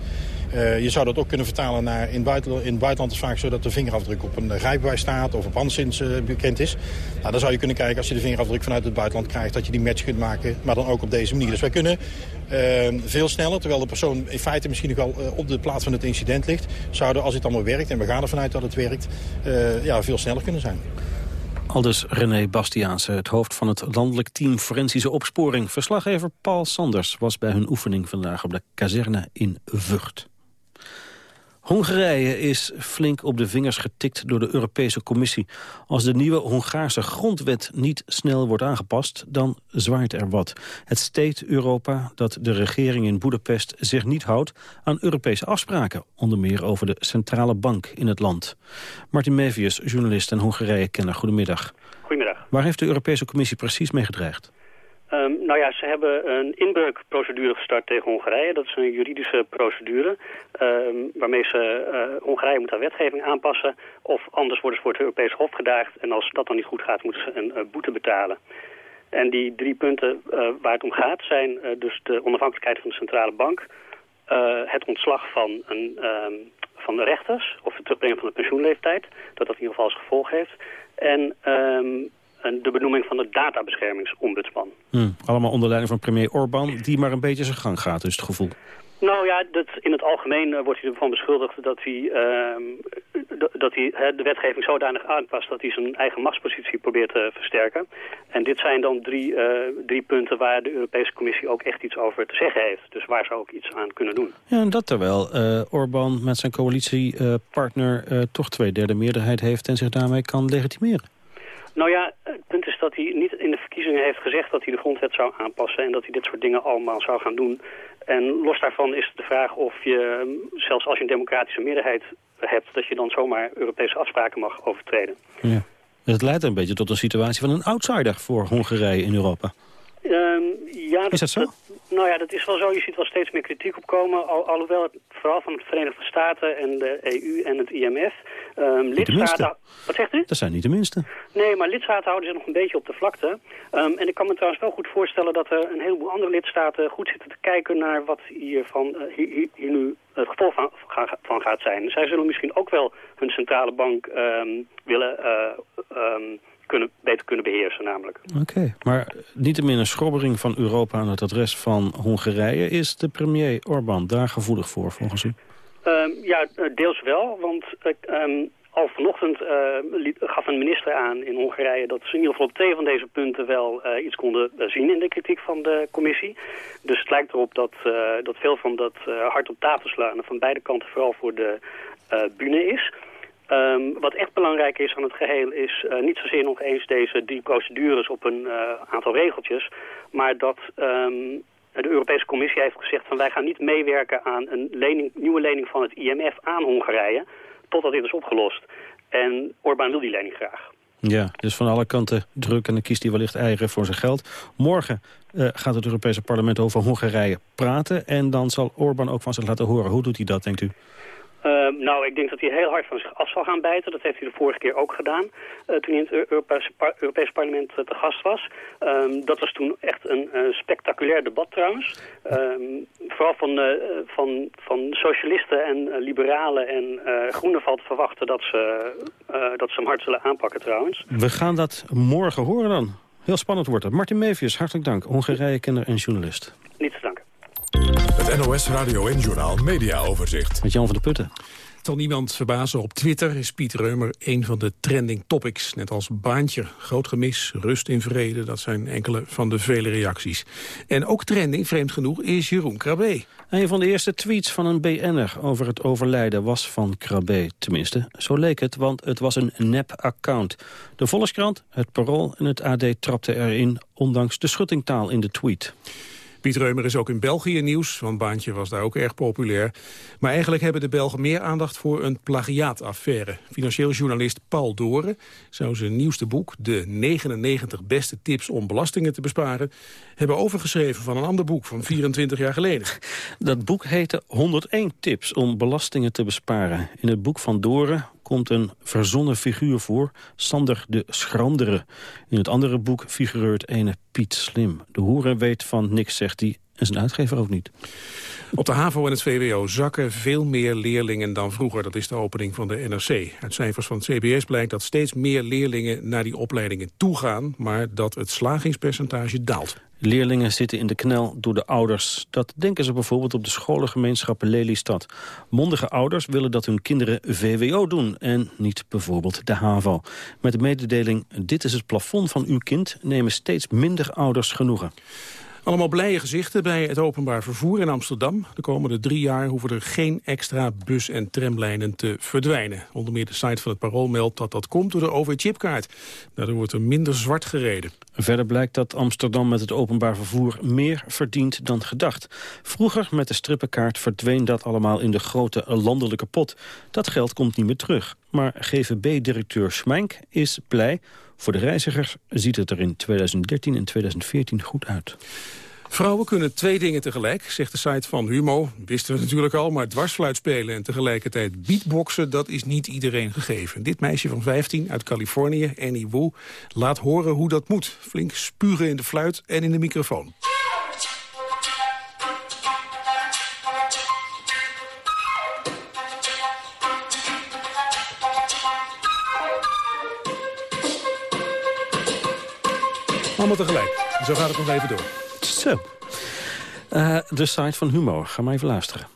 Uh, je zou dat ook kunnen vertalen naar... In, buitenland, in het buitenland is vaak zo dat de vingerafdruk op een rijbewijs staat... of op anderszins uh, bekend is. Nou, dan zou je kunnen kijken als je de vingerafdruk vanuit het buitenland krijgt... dat je die match kunt maken, maar dan ook op deze manier. Dus wij kunnen uh, veel sneller, terwijl de persoon in feite misschien nog wel op de plaats van het incident ligt... zouden, als het allemaal werkt, en we gaan ervan uit dat het werkt... ja, veel sneller kunnen zijn. Aldus René Bastiaanse, het hoofd van het landelijk team Forensische Opsporing. Verslaggever Paul Sanders was bij hun oefening vandaag op de kazerne in Vught. Hongarije is flink op de vingers getikt door de Europese Commissie. Als de nieuwe Hongaarse grondwet niet snel wordt aangepast, dan zwaait er wat. Het steekt Europa dat de regering in Boedapest zich niet houdt aan Europese afspraken. Onder meer over de centrale bank in het land. Martin Mevius, journalist en Hongarije-kenner, goedemiddag. Goedemiddag. Waar heeft de Europese Commissie precies mee gedreigd? Um, nou ja, ze hebben een inbreukprocedure gestart tegen Hongarije. Dat is een juridische procedure um, waarmee ze uh, Hongarije moet haar wetgeving aanpassen. Of anders worden ze voor het Europees Hof gedaagd. En als dat dan niet goed gaat, moeten ze een uh, boete betalen. En die drie punten uh, waar het om gaat zijn dus de onafhankelijkheid van de centrale bank... het ontslag van, een, um, van de rechters of het terugbrengen van de pensioenleeftijd... dat dat in ieder geval als gevolg heeft... En de benoeming van de databeschermingsombudsman. Hmm, allemaal onder leiding van premier Orbán, die maar een beetje zijn gang gaat, is het gevoel. Nou ja, dat, in het algemeen uh, wordt hij ervan beschuldigd dat hij, uh, dat hij de wetgeving zodanig aanpast dat hij zijn eigen machtspositie probeert te versterken. En dit zijn dan drie, uh, drie punten waar de Europese Commissie ook echt iets over te zeggen heeft. Dus waar ze ook iets aan kunnen doen. Ja, en dat terwijl Orbán met zijn coalitiepartner toch twee derde meerderheid heeft en zich daarmee kan legitimeren. Nou ja, het punt is dat hij niet in de verkiezingen heeft gezegd dat hij de grondwet zou aanpassen en dat hij dit soort dingen allemaal zou gaan doen. En los daarvan is de vraag of je, zelfs als je een democratische meerderheid hebt, dat je dan zomaar Europese afspraken mag overtreden. Ja. Het leidt een beetje tot een situatie van een outsider voor Hongarije in Europa. Um, ja, dat, is dat zo? Dat, nou ja, dat is wel zo. Je ziet wel steeds meer kritiek opkomen. Al, alhoewel het vooral van de Verenigde Staten en de EU en het IMF... Um, lidstaten... Wat zegt u? Dat zijn niet de minste. Nee, maar lidstaten houden zich nog een beetje op de vlakte. Um, en ik kan me trouwens wel goed voorstellen dat er een heleboel andere lidstaten goed zitten te kijken naar wat hiervan, uh, hier, hier nu het gevolg van, van, gaat zijn. Zij zullen misschien ook wel hun centrale bank um, willen... Uh, kunnen, beter kunnen beheersen namelijk. Oké, okay, maar niettemin een schrobbering van Europa aan het adres van Hongarije. Is de premier Orbán daar gevoelig voor volgens u? Um, ja, deels wel, want um, al vanochtend gaf een minister aan in Hongarije dat ze in ieder geval op twee van deze punten wel iets konden zien in de kritiek van de commissie. Dus het lijkt erop dat, dat veel van dat hard op tafel slaan van beide kanten vooral voor de bühne is. Um, wat echt belangrijk is aan het geheel is uh, niet zozeer nog eens deze drie procedures op een uh, aantal regeltjes, maar dat um, de Europese Commissie heeft gezegd van wij gaan niet meewerken aan een lening, nieuwe lening van het IMF aan Hongarije, totdat dit is opgelost. En Orbán wil die lening graag. Ja, dus van alle kanten druk en dan kiest hij wellicht eigen voor zijn geld. Morgen uh, gaat het Europese parlement over Hongarije praten en dan zal Orbán ook van zich laten horen. Hoe doet hij dat, denkt u? Uh, nou, ik denk dat hij heel hard van zich af zal gaan bijten. Dat heeft hij de vorige keer ook gedaan, uh, toen hij in het Europese, par parlement uh, te gast was. Um, dat was toen echt een spectaculair debat trouwens. Um, vooral van, van, van socialisten en liberalen en groenen valt te verwachten dat ze, dat ze hem hard zullen aanpakken trouwens. We gaan dat morgen horen dan. Heel spannend wordt het. Martin Mevius, hartelijk dank. Hongarije-kenner en journalist. Het NOS Radio en Journaal Media Overzicht. Met Jan van der Putten. Het zal niemand verbazen, op Twitter is Piet Reumer een van de trending topics. Net als Baantje, groot gemis, rust in vrede, dat zijn enkele van de vele reacties. En ook trending, vreemd genoeg, is Jeroen Krabbe. Een van de eerste tweets van een BN'er over het overlijden was van Krabbe. Tenminste, zo leek het, want het was een nep-account. De Volkskrant, het Parool en het AD trapten erin, ondanks de schuttingtaal in de tweet. Piet Reumer is ook in België nieuws, want Baantje was daar ook erg populair. Maar eigenlijk hebben de Belgen meer aandacht voor een plagiaataffaire. Financieel journalist Paul Doren zou zijn nieuwste boek... De 99 beste tips om belastingen te besparen... hebben overgeschreven van een ander boek van 24 jaar geleden. Dat boek heette 101 tips om belastingen te besparen. In het boek van Doren komt een verzonnen figuur voor, Sander de Schrandere. In het andere boek figureert ene Piet Slim. De hoeren weet van niks, zegt hij, en zijn uitgever ook niet. Op de HAVO en het VWO zakken veel meer leerlingen dan vroeger. Dat is de opening van de NRC. Uit cijfers van het CBS blijkt dat steeds meer leerlingen naar die opleidingen toegaan... maar dat het slagingspercentage daalt. Leerlingen zitten in de knel door de ouders. Dat denken ze bijvoorbeeld op de scholengemeenschap Lelystad. Mondige ouders willen dat hun kinderen VWO doen en niet bijvoorbeeld de HAVO. Met de mededeling, dit is het plafond van uw kind, nemen steeds minder ouders genoegen. Allemaal blije gezichten bij het openbaar vervoer in Amsterdam. De komende drie jaar hoeven er geen extra bus- en tramlijnen te verdwijnen. Onder meer de site van het Parool meldt dat dat komt door de OV-chipkaart. Daardoor wordt er minder zwart gereden. Verder blijkt dat Amsterdam met het openbaar vervoer meer verdient dan gedacht. Vroeger met de strippenkaart verdween dat allemaal in de grote landelijke pot. Dat geld komt niet meer terug. Maar GVB-directeur Schmeink is blij voor de reizigers ziet het er in 2013 en 2014 goed uit. Vrouwen kunnen twee dingen tegelijk, zegt de site van Humo. Wisten we natuurlijk al, maar dwarsfluit spelen en tegelijkertijd beatboxen... dat is niet iedereen gegeven. Dit meisje van 15 uit Californië, Annie Wu, laat horen hoe dat moet. Flink spugen in de fluit en in de microfoon. Allemaal tegelijk. Zo gaat het nog even door. Zo. Uh, de site van Humor. Ga maar even luisteren.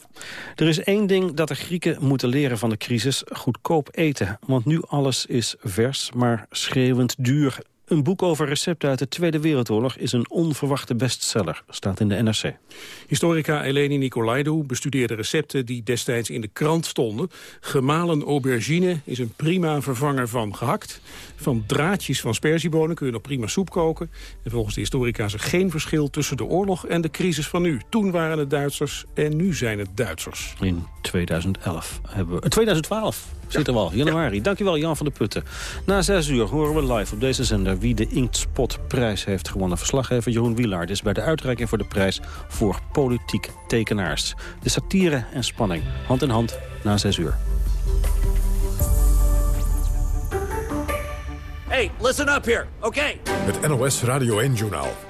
Er is één ding dat de Grieken moeten leren van de crisis. Goedkoop eten. Want nu alles is vers, maar schreeuwend duur. Een boek over recepten uit de Tweede Wereldoorlog is een onverwachte bestseller, staat in de NRC. Historica Eleni Nicolaidou bestudeerde recepten die destijds in de krant stonden. Gemalen aubergine is een prima vervanger van gehakt. Van draadjes van sperziebonen kun je nog prima soep koken. En volgens de historica is er geen verschil tussen de oorlog en de crisis van nu. Toen waren het Duitsers en nu zijn het Duitsers. In 2011 hebben we... 2012 zitten we al, januari. Dankjewel Jan van der Putten. Na zes uur horen we live op deze zender wie de Inktspot-prijs heeft gewonnen. Verslaggever Jeroen Wielaert is bij de uitreiking voor de prijs voor politiek tekenaars. De satire en spanning, hand in hand na zes uur. Hey, listen up here, okay? Het NOS Radio 1-journaal.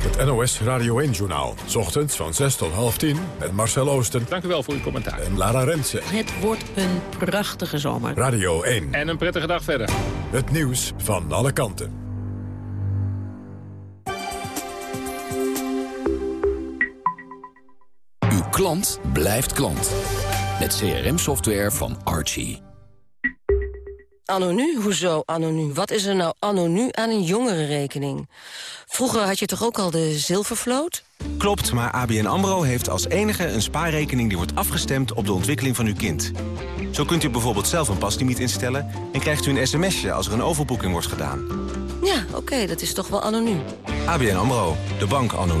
Het NOS Radio 1-journaal. Ochtends van 6 tot half 10 met Marcel Oosten. Dank u wel voor uw commentaar. En Lara Rensen. Het wordt een prachtige zomer. Radio 1. En een prettige dag verder. Het nieuws van alle kanten. Uw klant blijft klant. Met CRM-software van Archie. Anonu? Hoezo anonu? Wat is er nou anonu aan een jongerenrekening? Vroeger had je toch ook al de zilvervloot? Klopt, maar ABN AMRO heeft als enige een spaarrekening... die wordt afgestemd op de ontwikkeling van uw kind. Zo kunt u bijvoorbeeld zelf een paslimiet instellen... en krijgt u een sms'je als er een overboeking wordt gedaan. Ja, oké, dat is toch wel anonu. ABN AMRO, de bank anno